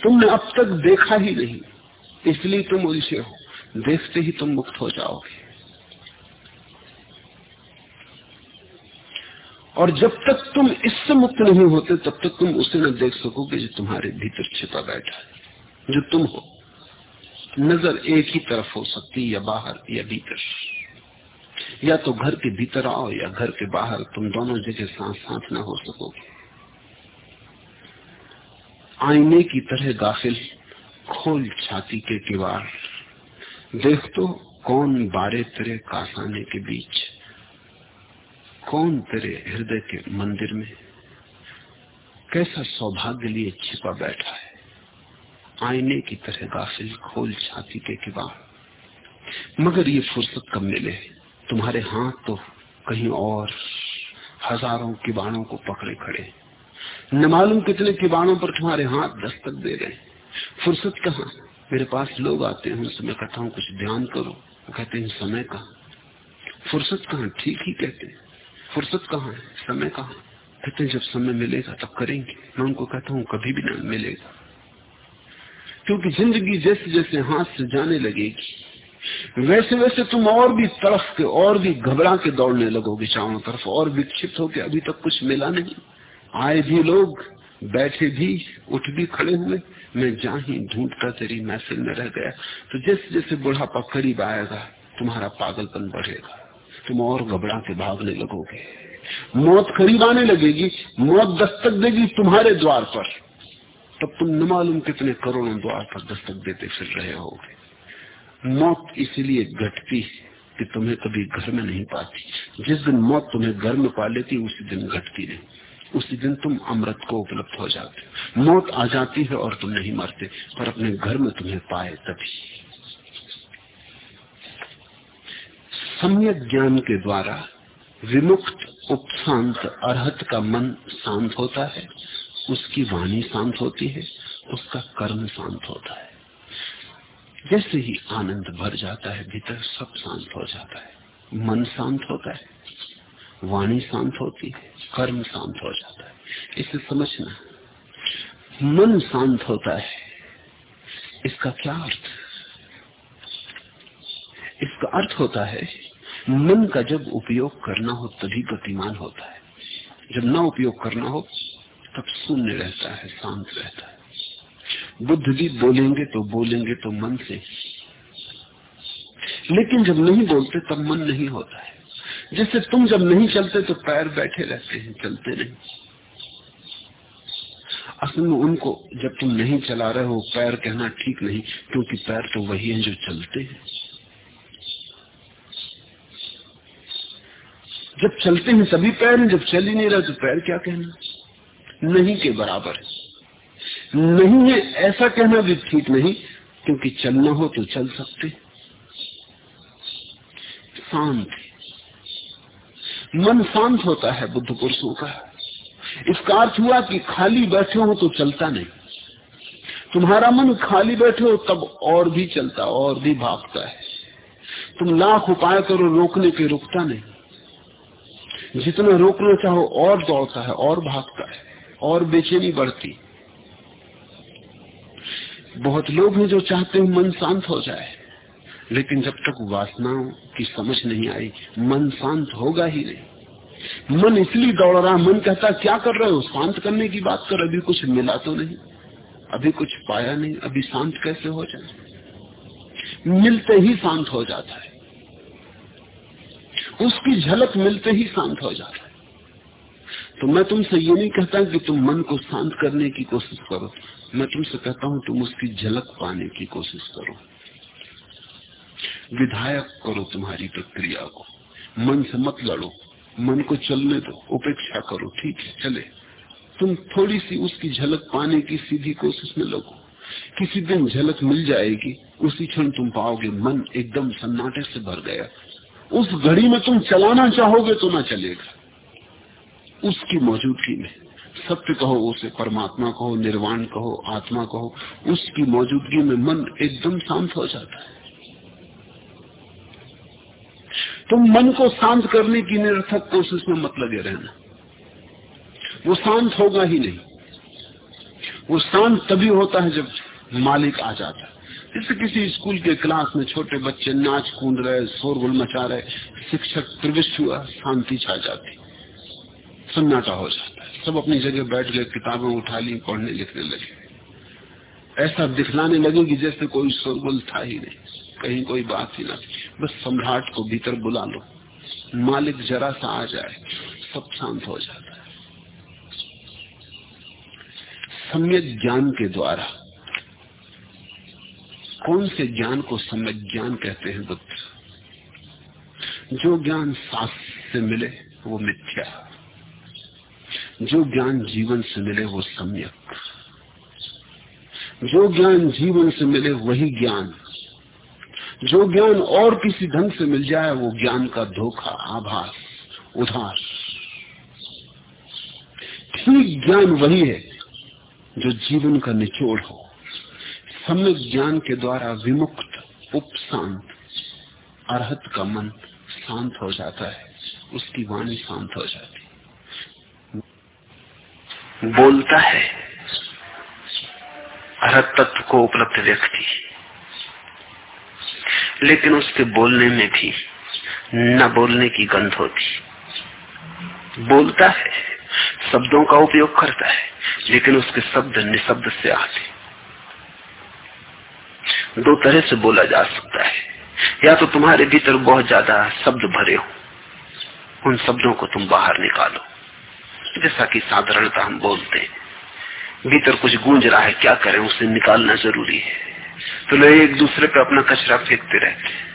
तुमने अब तक देखा ही नहीं। इसलिए तुम उलझे हो। देखते ही तुम मुक्त हो जाओगे। और जब तक तुम इससे मुक्त नहीं होते, तब तक तुम उसे न देख सकोगे जो तुम्हारे भीतर छिपा बैठा है। जो तुम हो। नज़र एक ही तरफ़ हो सकती या बाहर या भीतर। या तो घर के भीतर आओ या घर के बाहर, तुम दोनों जगह साथ साथ न हो सकोगे आईने की तरह गाफिल खोल छाती के किवाड़ देख तो कौन बारे तेरे कासाने के बीच, कौन तेरे हृदय के मंदिर में। कैसा सौभाग्य लिए छिपा बैठा है। आईने की तरह गाफिल खोल छाती के किबाड़ मगर ये फुर्सत कब मिले? तुम्हारे हाथ तो कहीं और हज़ारों किबाड़ों को पकड़े खड़े न मालूम कितने किबाड़ों पर तुम्हारे हाथ दस्तक दे रहे फुर्सत कहा? मेरे पास लोग आते हैं, उनसे मैं कहता हूँ, कुछ ध्यान करो। कहते हैं, समय कहा? फुर्सत कहा? ठीक ही कहते हैं। फुर्सत कहाँ है? समय कहा? कहते हैं, जब समय मिलेगा तब करेंगे। मैं उनको कहता हूँ, कभी भी ना मिलेगा। क्योंकि ज़िंदगी जैसे जैसे हाथ से जाने लगेगी वैसे वैसे तुम और भी तरफ़ के, और भी घबरा के दौड़ने लगोगे चारों तरफ़, और विक्षिप्त होके अभी तक कुछ मिला नहीं। आए भी लोग, बैठे भी, उठ भी खड़े हुए, मैं जा ही ढूंढता तेरी महफिल में रह गया। तो जैसे जैसे बुढ़ापा करीब आएगा, तुम्हारा पागलपन बढ़ेगा, तुम और घबरा के भागने लगोगे। मौत करीब आने लगेगी, मौत दस्तक देगी तुम्हारे द्वार पर। तब तुम न मालूम कितने करोड़ों द्वार पर दस्तक देते फिर रहे होगे। मौत इसीलिए घटती है कि तुम्हें कभी घर में नहीं पाती। जिस दिन मौत तुम्हें घर में पा लेती, उसी दिन घटती नहीं उसी दिन तुम अमृत को उपलब्ध हो जाते मौत आ जाती है और तुम नहीं मरते, पर अपने घर में तुम्हें पाए तभी। सम्यक ज्ञान के द्वारा विमुक्त, उपशांत, अरहत का मन शांत होता है, उसकी वाणी शांत होती है, उसका कर्म शांत होता है। जैसे ही आनंद भर जाता है, भीतर सब शांत हो जाता है। मन शांत होता है, वाणी शांत होती है, कर्म शांत हो जाता है। इसे समझना, मन शांत होता है। इसका क्या अर्थ? इसका अर्थ होता है, मन का जब उपयोग करना हो, तभी गतिमान होता है। जब ना उपयोग करना हो, तब शून्य रहता है, शांत रहता है। बुद्ध भी बोलेंगे तो बोलेंगे तो मन से। लेकिन जब नहीं बोलते, तब मन नहीं होता है। जैसे तुम जब नहीं चलते तो पैर बैठे रहते हैं, चलते नहीं। असल में उनको जब तुम नहीं चला रहे हो, पैर कहना ठीक नहीं, क्योंकि पैर तो वही हैं जो चलते हैं। जब चलते हैं, सभी पैर हैं, जब चल ही नहीं रहे तो पैर क्या कहना? नहीं के बराबर है। नहीं है, ऐसा कहना भी ठीक नहीं, क्योंकि चलना हो तो चल सकते। शांत मन शांत होता है बुद्ध पुरुषों का। इसका अर्थ हुआ कि खाली बैठे हो तो चलता नहीं। तुम्हारा मन खाली बैठे हो, तब और भी चलता, और भी भागता है। तुम लाख उपाय करो, रोकने के रुकता नहीं। जितना रोकना चाहो, और दौड़ता है, और भागता है, और बेचैनी बढ़ती। बहुत लोग हैं जो चाहते हैं मन शांत हो जाए। लेकिन जब तक वासनाओं की समझ नहीं आई, मन शांत होगा ही नहीं। मन इसलिए दौड़ रहा, मन कहता, क्या कर रहे हो? शांत करने की बात कर, अभी कुछ मिला तो नहीं। अभी कुछ पाया नहीं, अभी शांत कैसे हो जाए? मिलते ही शांत हो जाता है। उसकी झलक मिलते ही शांत हो जाता है। तो मैं तुमसे ये नहीं कहता कि तुम मन को शांत करने की कोशिश करो। मैं तुमसे कहता हूँ, तुम उसकी झलक पाने की कोशिश करो। विधायक करो तुम्हारी प्रक्रिया को। मन से मत लड़ो, मन को चलने दो, उपेक्षा करो, ठीक है, चले। तुम थोड़ी सी उसकी झलक पाने की सीधी कोशिश में लगो। किसी दिन झलक मिल जाएगी, उसी क्षण तुम पाओगे मन एकदम सन्नाटे से भर गया। उस घड़ी में तुम चलाना चाहोगे तो ना चलेगा। उसकी मौजूदगी में सत्य कहो, उसे परमात्मा कहो, निर्वाण कहो, आत्मा कहो, उसकी मौजूदगी में मन एकदम शांत हो जाता है। तुम मन को शांत करने की निरर्थक कोशिश में मत लगे रहना। वो शांत होगा ही नहीं। वो शांत तभी होता है जब मालिक आ जाता है। जैसे किसी स्कूल के क्लास में छोटे बच्चे नाच कूद रहे शोरगुल मचा रहे, शिक्षक प्रविष्ट हुआ, शांति छा जाती, सन्नाटा हो जाता। सब अपनी जगह बैठ गए, किताबें उठा ली, पढ़ने लिखने लगे। ऐसा दिखलाने लगे कि जैसे कोई शोरगुल था ही नहीं, कहीं कोई बात ही ना बस सम्राट को भीतर बुला लो। मालिक जरा सा आ जाए, सब शांत हो जाता है। सम्यक ज्ञान के द्वारा, कौन से ज्ञान को सम्यक ज्ञान कहते हैं बुद्ध? जो ज्ञान शास्त्र से मिले, वो मिथ्या जो ज्ञान जीवन से मिले वो सम्यक। जो ज्ञान जीवन से मिले वही ज्ञान। जो ज्ञान और किसी ढंग से मिल जाए वो ज्ञान का धोखा, आभास उधार ठीक ज्ञान वही है जो जीवन का निचोड़ हो। सम्यक ज्ञान के द्वारा विमुक्त, उपशांत, अरहत का मन शांत हो जाता है, उसकी वाणी शांत हो जाती बोलता है। अरहत तत्व को उपलब्ध व्यक्ति। लेकिन उसके बोलने में भी न बोलने की गंध होती। बोलता है, शब्दों का उपयोग करता है, लेकिन उसके शब्द निशब्द से आते। दो तरह से बोला जा सकता है। या तो तुम्हारे भीतर बहुत ज़्यादा शब्द भरे हो। उन शब्दों को तुम बाहर निकालो। जैसा कि साधारणता हम बोलते भीतर कुछ गूंज रहा है, क्या करें, उसे निकालना ज़रूरी है। तो लोग एक दूसरे पर अपना कचरा फेंकते रहते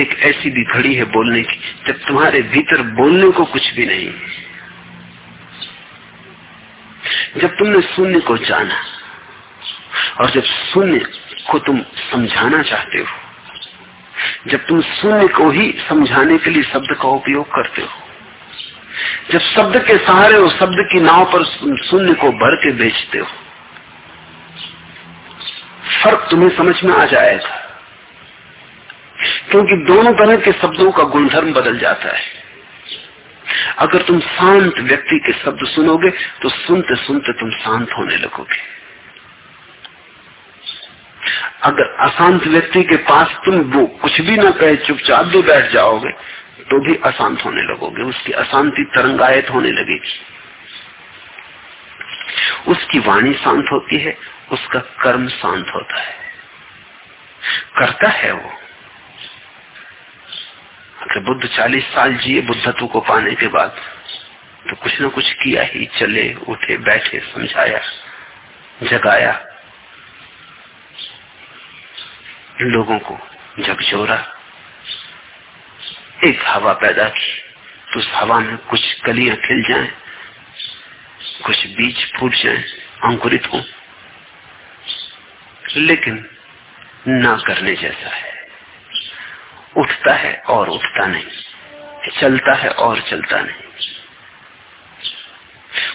एक ऐसी भी घड़ी है बोलने की, जब तुम्हारे भीतर बोलने को कुछ भी नहीं जब तुमने शून्य को जाना, और जब शून्य को तुम समझाना चाहते हो, जब तुम शून्य को ही समझाने के लिए शब्द का उपयोग करते हो जब शब्द के सहारे हो शब्द की नाव पर शून्य को भर के बेचते हो, फ़र्क तुम्हें समझ में आ जाएगा। क्योंकि दोनों तरह के शब्दों का गुणधर्म बदल जाता है। अगर तुम शांत व्यक्ति के शब्द सुनोगे तो सुनते सुनते तुम शांत होने लगोगे। अगर अशांत व्यक्ति के पास तुम वो कुछ भी ना कहे, चुपचाप भी बैठ जाओगे तो भी अशांत होने लगोगे, उसकी अशांति तरंगायत होने लगेगी। उसकी वाणी शांत होती है, उसका कर्म शांत होता है। करता है वो। अगर बुद्ध चालीस साल जिए बुद्धत्व को पाने के बाद तो कुछ ना कुछ किया ही, चले, उठे, बैठे, समझाया, जगाया। लोगों को झकझोरा एक हवा पैदा की। तो उस हवा में कुछ कलियाँ खिल जाएँ, कुछ बीज फूट जाएँ, अंकुरित हो। लेकिन ना करने जैसा है। उठता है और उठता नहीं चलता है और चलता नहीं।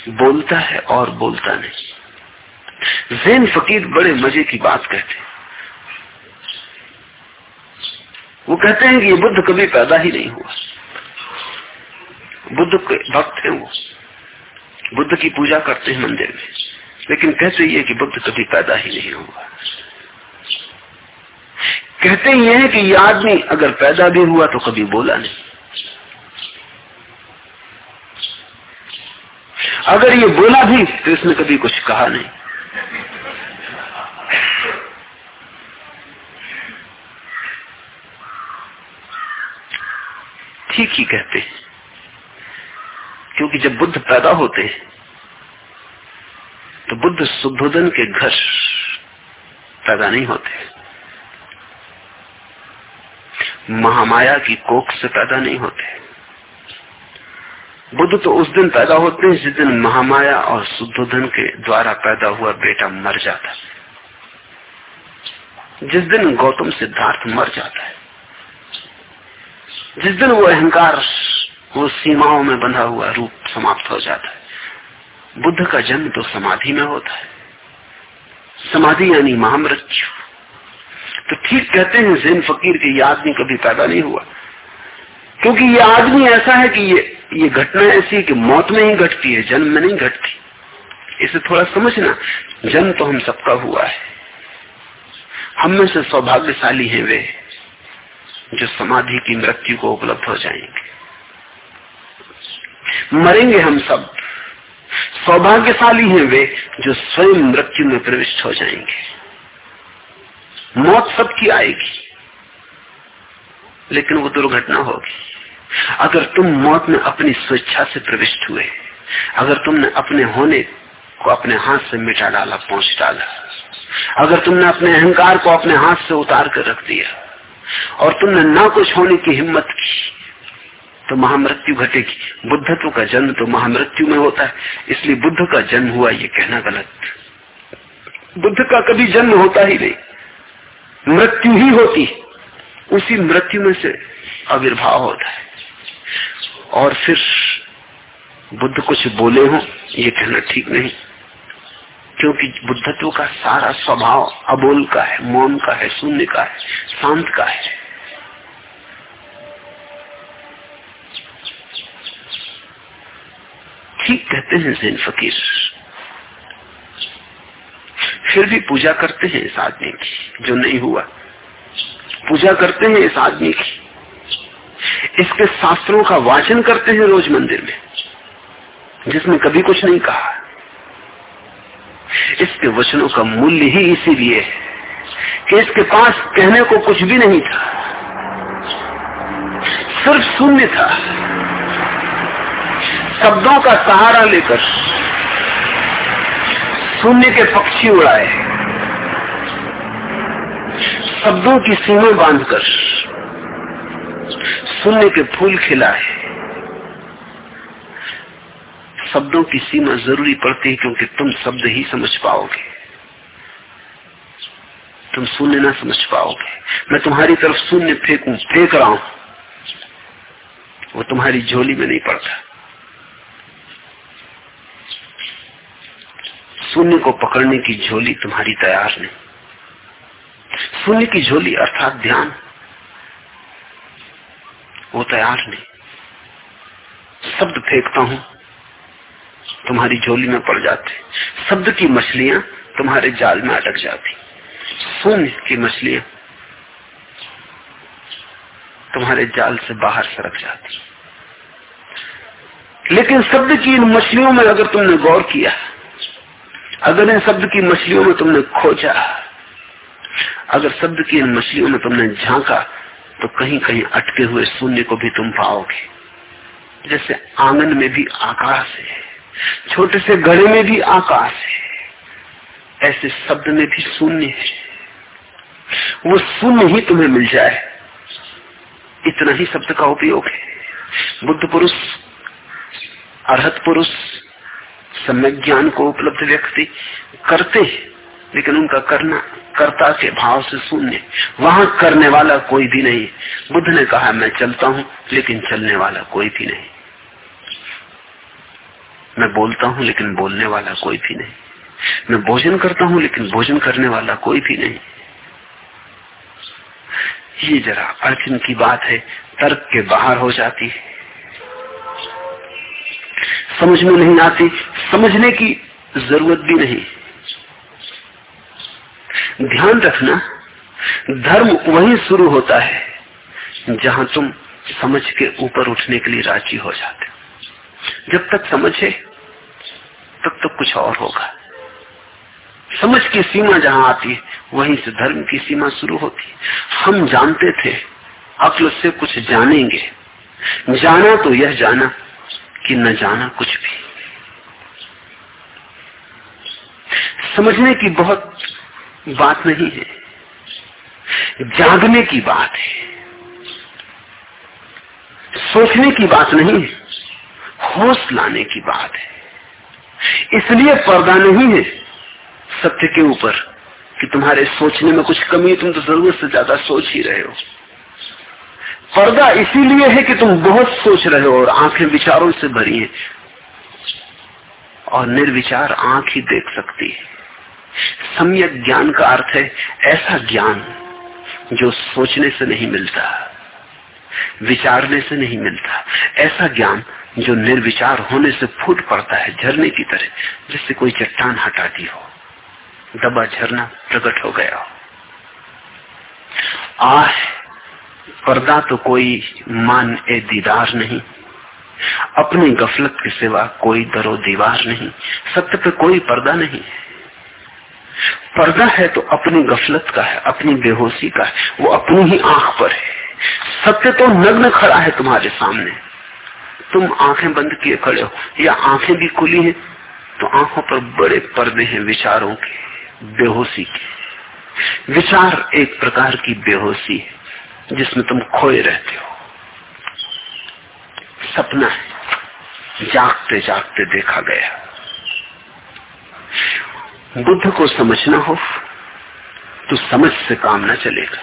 बोलता है और बोलता नहीं। जैन फकीर बड़े मज़े की बात कहते हैं। वो कहते हैं कि ये बुद्ध कभी पैदा ही नहीं हुआ। बुद्ध के भक्त है वो। बुद्ध की पूजा करते हैं मंदिर में। लेकिन कहते ये कि बुद्ध कभी पैदा ही नहीं हुआ। कहते ये है कि ये आदमी अगर पैदा भी हुआ तो कभी बोला नहीं। अगर ये बोला भी तो इसने कभी कुछ कहा नहीं ठीक ही कहते हैं क्योंकि जब बुद्ध पैदा होते हैं। तो बुद्ध सुद्धोधन के घर पैदा नहीं होते। महामाया की कोख से पैदा नहीं होते। बुद्ध तो उस दिन पैदा होते हैं जिस दिन महामाया और शुद्धोधन के द्वारा पैदा हुआ बेटा मर जाता है। जिस दिन गौतम सिद्धार्थ मर जाता है। जिस दिन वो अहंकार वो सीमाओं में बंधा हुआ रूप समाप्त हो जाता है। बुद्ध का जन्म तो समाधि में होता है। समाधि यानी महामृत्यु। तो ठीक कहते हैं, जैन फकीर के ये आदमी कभी पैदा नहीं हुआ। क्योंकि ये आदमी ऐसा है कि ये ये घटना ऐसी है कि मौत में ही घटती है, जन्म में नहीं घटती। इसे थोड़ा समझना, जन्म तो हम सबका हुआ है। हम में से सौभाग्यशाली हैं वे, जो समाधि की मृत्यु को उपलब्ध हो जाएँगे। मरेंगे हम सब। सौभाग्यशाली हैं वे जो स्वयं मृत्यु में प्रविष्ट हो जाएँगे। मौत सबकी आएगी, लेकिन वो दुर्घटना होगी। अगर तुम मौत में अपनी स्वेच्छा से प्रविष्ट हुए, अगर तुमने अपने होने को अपने हाथ से मिटा डाला, पहुँच डाला, अगर तुमने अपने अहंकार को अपने हाथ से उतार कर रख दिया, और तुमने ना कुछ होने की हिम्मत की तो महामृत्यु घटेगी। बुद्धत्व का जन्म तो महामृत्यु में होता है। इसलिए बुद्ध का जन्म हुआ ये कहना गलत। बुद्ध का कभी जन्म होता ही नहीं। मृत्यु ही होती उसी मृत्यु में से आविर्भाव होता है। और फिर बुद्ध कुछ बोले हो, ये कहना ठीक नहीं। क्योंकि बुद्धत्व का सारा स्वभाव अबोल का है, मौन का है, शून्य का है, शांत का है। ठीक कहते हैं जैन फकीर फिर भी पूजा करते हैं इस आदमी की, जो नहीं हुआ। पूजा करते हैं इस आदमी की। इसके शास्त्रों का वाचन करते हैं रोज मंदिर में जिसने कभी कुछ नहीं कहा। इसके वचनों का मूल्य ही इसीलिए है कि इसके पास कहने को कुछ भी नहीं था। सिर्फ़ शून्य था। शब्दों का सहारा लेकर शून्य के पक्षी उड़ाए। शब्दों की सीमा बांधकर शून्य के फूल खिलाए। शब्दों की सीमा ज़रूरी पड़ती है क्योंकि तुम शब्द ही समझ पाओगे। तुम शून्य ना समझ पाओगे। मैं तुम्हारी तरफ़ शून्य फेंकू, फेंक रहा हूँ। वो तुम्हारी झोली में नहीं पड़ता। शून्य को पकड़ने की झोली तुम्हारी तैयार नहीं। शून्य की झोली अर्थात ध्यान। वो तैयार नहीं। शब्द फेंकता हूँ, तुम्हारी झोली में पड़ जाते। शब्द की मछलियाँ तुम्हारे जाल में अटक जाती। शून्य की मछलियाँ तुम्हारे जाल से बाहर सरक जाती। लेकिन शब्द की इन मछलियों में अगर तुमने गौर किया अगर इन शब्द की मछलियों में तुमने खोजा, अगर शब्द की इन मछलियों में तुमने झांका तो कहीं कहीं अटके हुए शून्य को भी तुम पाओगे। जैसे आँगन में भी आकाश है, छोटे से घड़े में भी आकाश है, ऐसे शब्द में भी शून्य है। वो शून्य ही तुम्हें मिल जाए। इतना ही शब्द का उपयोग है। बुद्ध पुरुष, अर्हत पुरुष सम्यक ज्ञान को उपलब्ध व्यक्ति करते हैं, लेकिन उनका करना, कर्ता के भाव से शून्य। वहाँ करने वाला कोई भी नहीं। बुद्ध ने कहा, मैं चलता हूँ, लेकिन चलने वाला कोई भी नहीं। मैं बोलता हूँ, लेकिन बोलने वाला कोई भी नहीं। मैं भोजन करता हूँ, लेकिन भोजन करने वाला कोई भी नहीं। ये जरा अड़चन की बात है, तर्क के बाहर हो जाती है। समझ में नहीं आती समझने की ज़रूरत भी नहीं। ध्यान रखना, धर्म वहीं शुरू होता है, जहाँ तुम समझ के ऊपर उठने के लिए राज़ी हो जाते हो। जब तक समझे, तब तक कुछ और होगा। समझ की सीमा जहाँ आती है, वहीं से धर्म की सीमा शुरू होती है। हम जानते थे अक्ल से कुछ जानेंगे। जाना तो यह जाना कि न जाना कुछ भी। समझने की बहुत बात नहीं है, जागने की बात है, सोचने की बात नहीं है, होश लाने की बात है। इसलिए पर्दा नहीं है सत्य के ऊपर कि तुम्हारे सोचने में कुछ कमी है, तुम तो ज़रूरत से ज़्यादा सोच ही रहे हो। पर्दा इसीलिए है कि तुम बहुत सोच रहे हो और आँखें विचारों से भरी हैं और निर्विचार आँख ही देख सकती है। सम्यक ज्ञान का अर्थ है ऐसा ज्ञान जो सोचने से नहीं मिलता, विचारने से नहीं मिलता। ऐसा ज्ञान जो निर्विचार होने से फूट पड़ता है झरने की तरह, जिससे कोई चट्टान हटा दी हो, दबा झरना प्रकट हो गया हो। आह, पर्दा तो कोई मान ए दीदार नहीं, अपनी गफलत के सिवा कोई दरो दीवार नहीं, सत्य पे कोई पर्दा नहीं है। पर्दा है तो अपनी गफलत का है, अपनी बेहोशी का है, वो अपनी ही आँख पर है। सत्य तो नग्न खड़ा है तुम्हारे सामने। तुम आँखें बंद किए खड़े हो, या आँखें भी खुली हैं तो आँखों पर बड़े पर्दे हैं विचारों के, बेहोशी के। विचार एक प्रकार की बेहोशी है, जिसमें तुम खोए रहते हो। सपना है जागते जागते देखा गया। बुद्ध को समझना हो तो समझ से काम न चलेगा।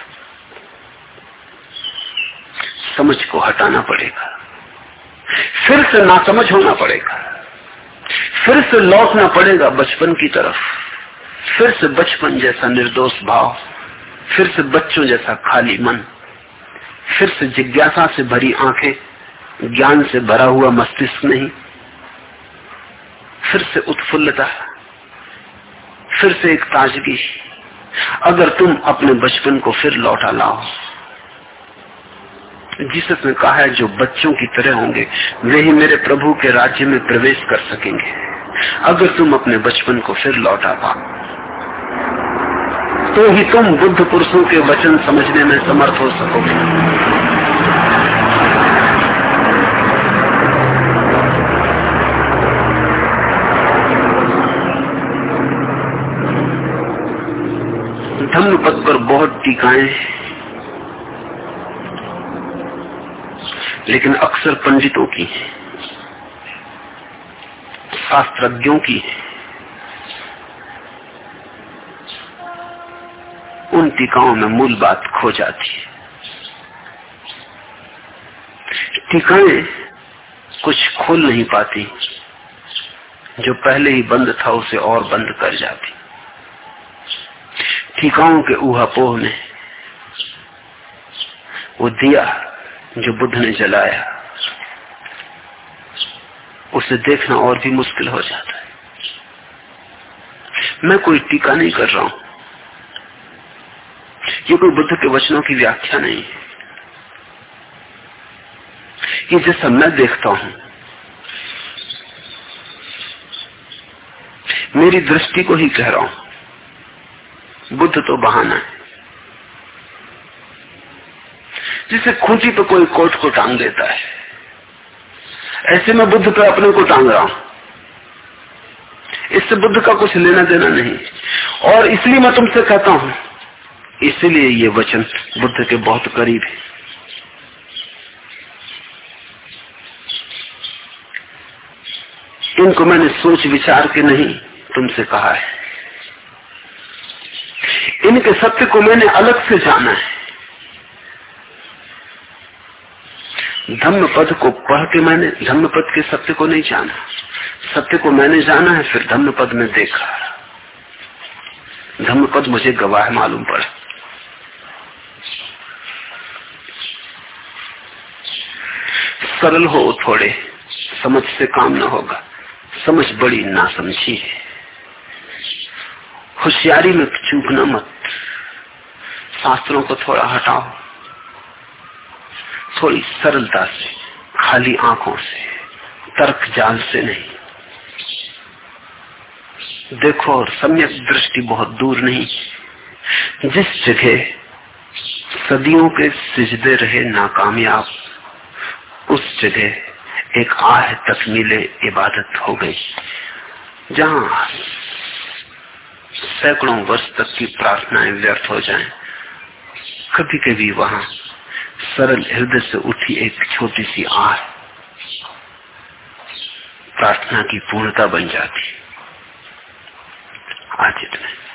समझ को हटाना पड़ेगा। फिर से ना समझ होना पड़ेगा। फिर से लौटना पड़ेगा बचपन की तरफ़। फिर से बचपन जैसा निर्दोष भाव, फिर से बच्चों जैसा खाली मन, फिर से जिज्ञासा से भरी आँखें, ज्ञान से भरा हुआ मस्तिष्क नहीं, फिर से उत्फुल्लता। फिर से एक ताजगी। अगर तुम अपने बचपन को फिर लौटा लाओ। जीसस ने कहा है, जो बच्चों की तरह होंगे, वे ही मेरे प्रभु के राज्य में प्रवेश कर सकेंगे। अगर तुम अपने बचपन को फिर लौटा पाओ। तो ही तुम बुद्ध पुरुषों के वचन समझने में समर्थ हो सकोगे। धम्म पद पर बहुत टीकाएँ लेकिन अक्सर पंडितों की शास्त्रज्ञों की उन टीकाओं में मूल बात खो जाती है। टीकाएँ कुछ खोल नहीं पाती, जो पहले ही बंद था उसे और बंद कर जाती। टीकाओं के ऊहापोह में वो दिया जो बुद्ध ने जलाया। उसे देखना और भी मुश्किल हो जाता है। मैं कोई टीका नहीं कर रहा हूँ। ये कोई बुद्ध के वचनों की व्याख्या नहीं है। ये जैसा मैं देखता हूँ, मेरी दृष्टि को ही कह रहा हूँ। बुद्ध तो बहाना है। जिसे खूंटी पे कोई कोट को टांग देता है। ऐसे में बुद्ध पे अपने को टांग रहा हूँ। इससे बुद्ध का कुछ लेना देना नहीं। और इसलिए मैं तुमसे कहता हूँ, इसलिए ये वचन बुद्ध के बहुत करीब है। इनको मैंने सोच विचार के नहीं तुमसे कहा है। इनके सत्य को मैंने अलग से जाना है। धम्म पद को पढ़ के मैंने धम्म पद के सत्य को नहीं जाना। सत्य को मैंने जाना है, फिर धम्म पद में देखा। धम्म पद मुझे गवाह मालूम पड़ा। सरल हो थोड़े, समझ से काम न होगा। समझ बड़ी नासमझी है। होशियारी में चूकना मत। शास्त्रों को थोड़ा हटाओ। थोड़ी सरलता से, खाली आँखों से, तर्क जाल से नहीं। देखो और सम्यक दृष्टि बहुत दूर नहीं। जिस जगह सदियों के सिजदे रहे नाकामयाब, उस जगह एक आह तकमीले इबादत हो गई, जहाँ सैकड़ों वर्ष तक की प्रार्थनाएँ व्यर्थ हो जाएँ, कभी कभी वहाँ सरल हृदय से उठी एक छोटी सी आह प्रार्थना की पूर्णता बन जाती। आज इतने।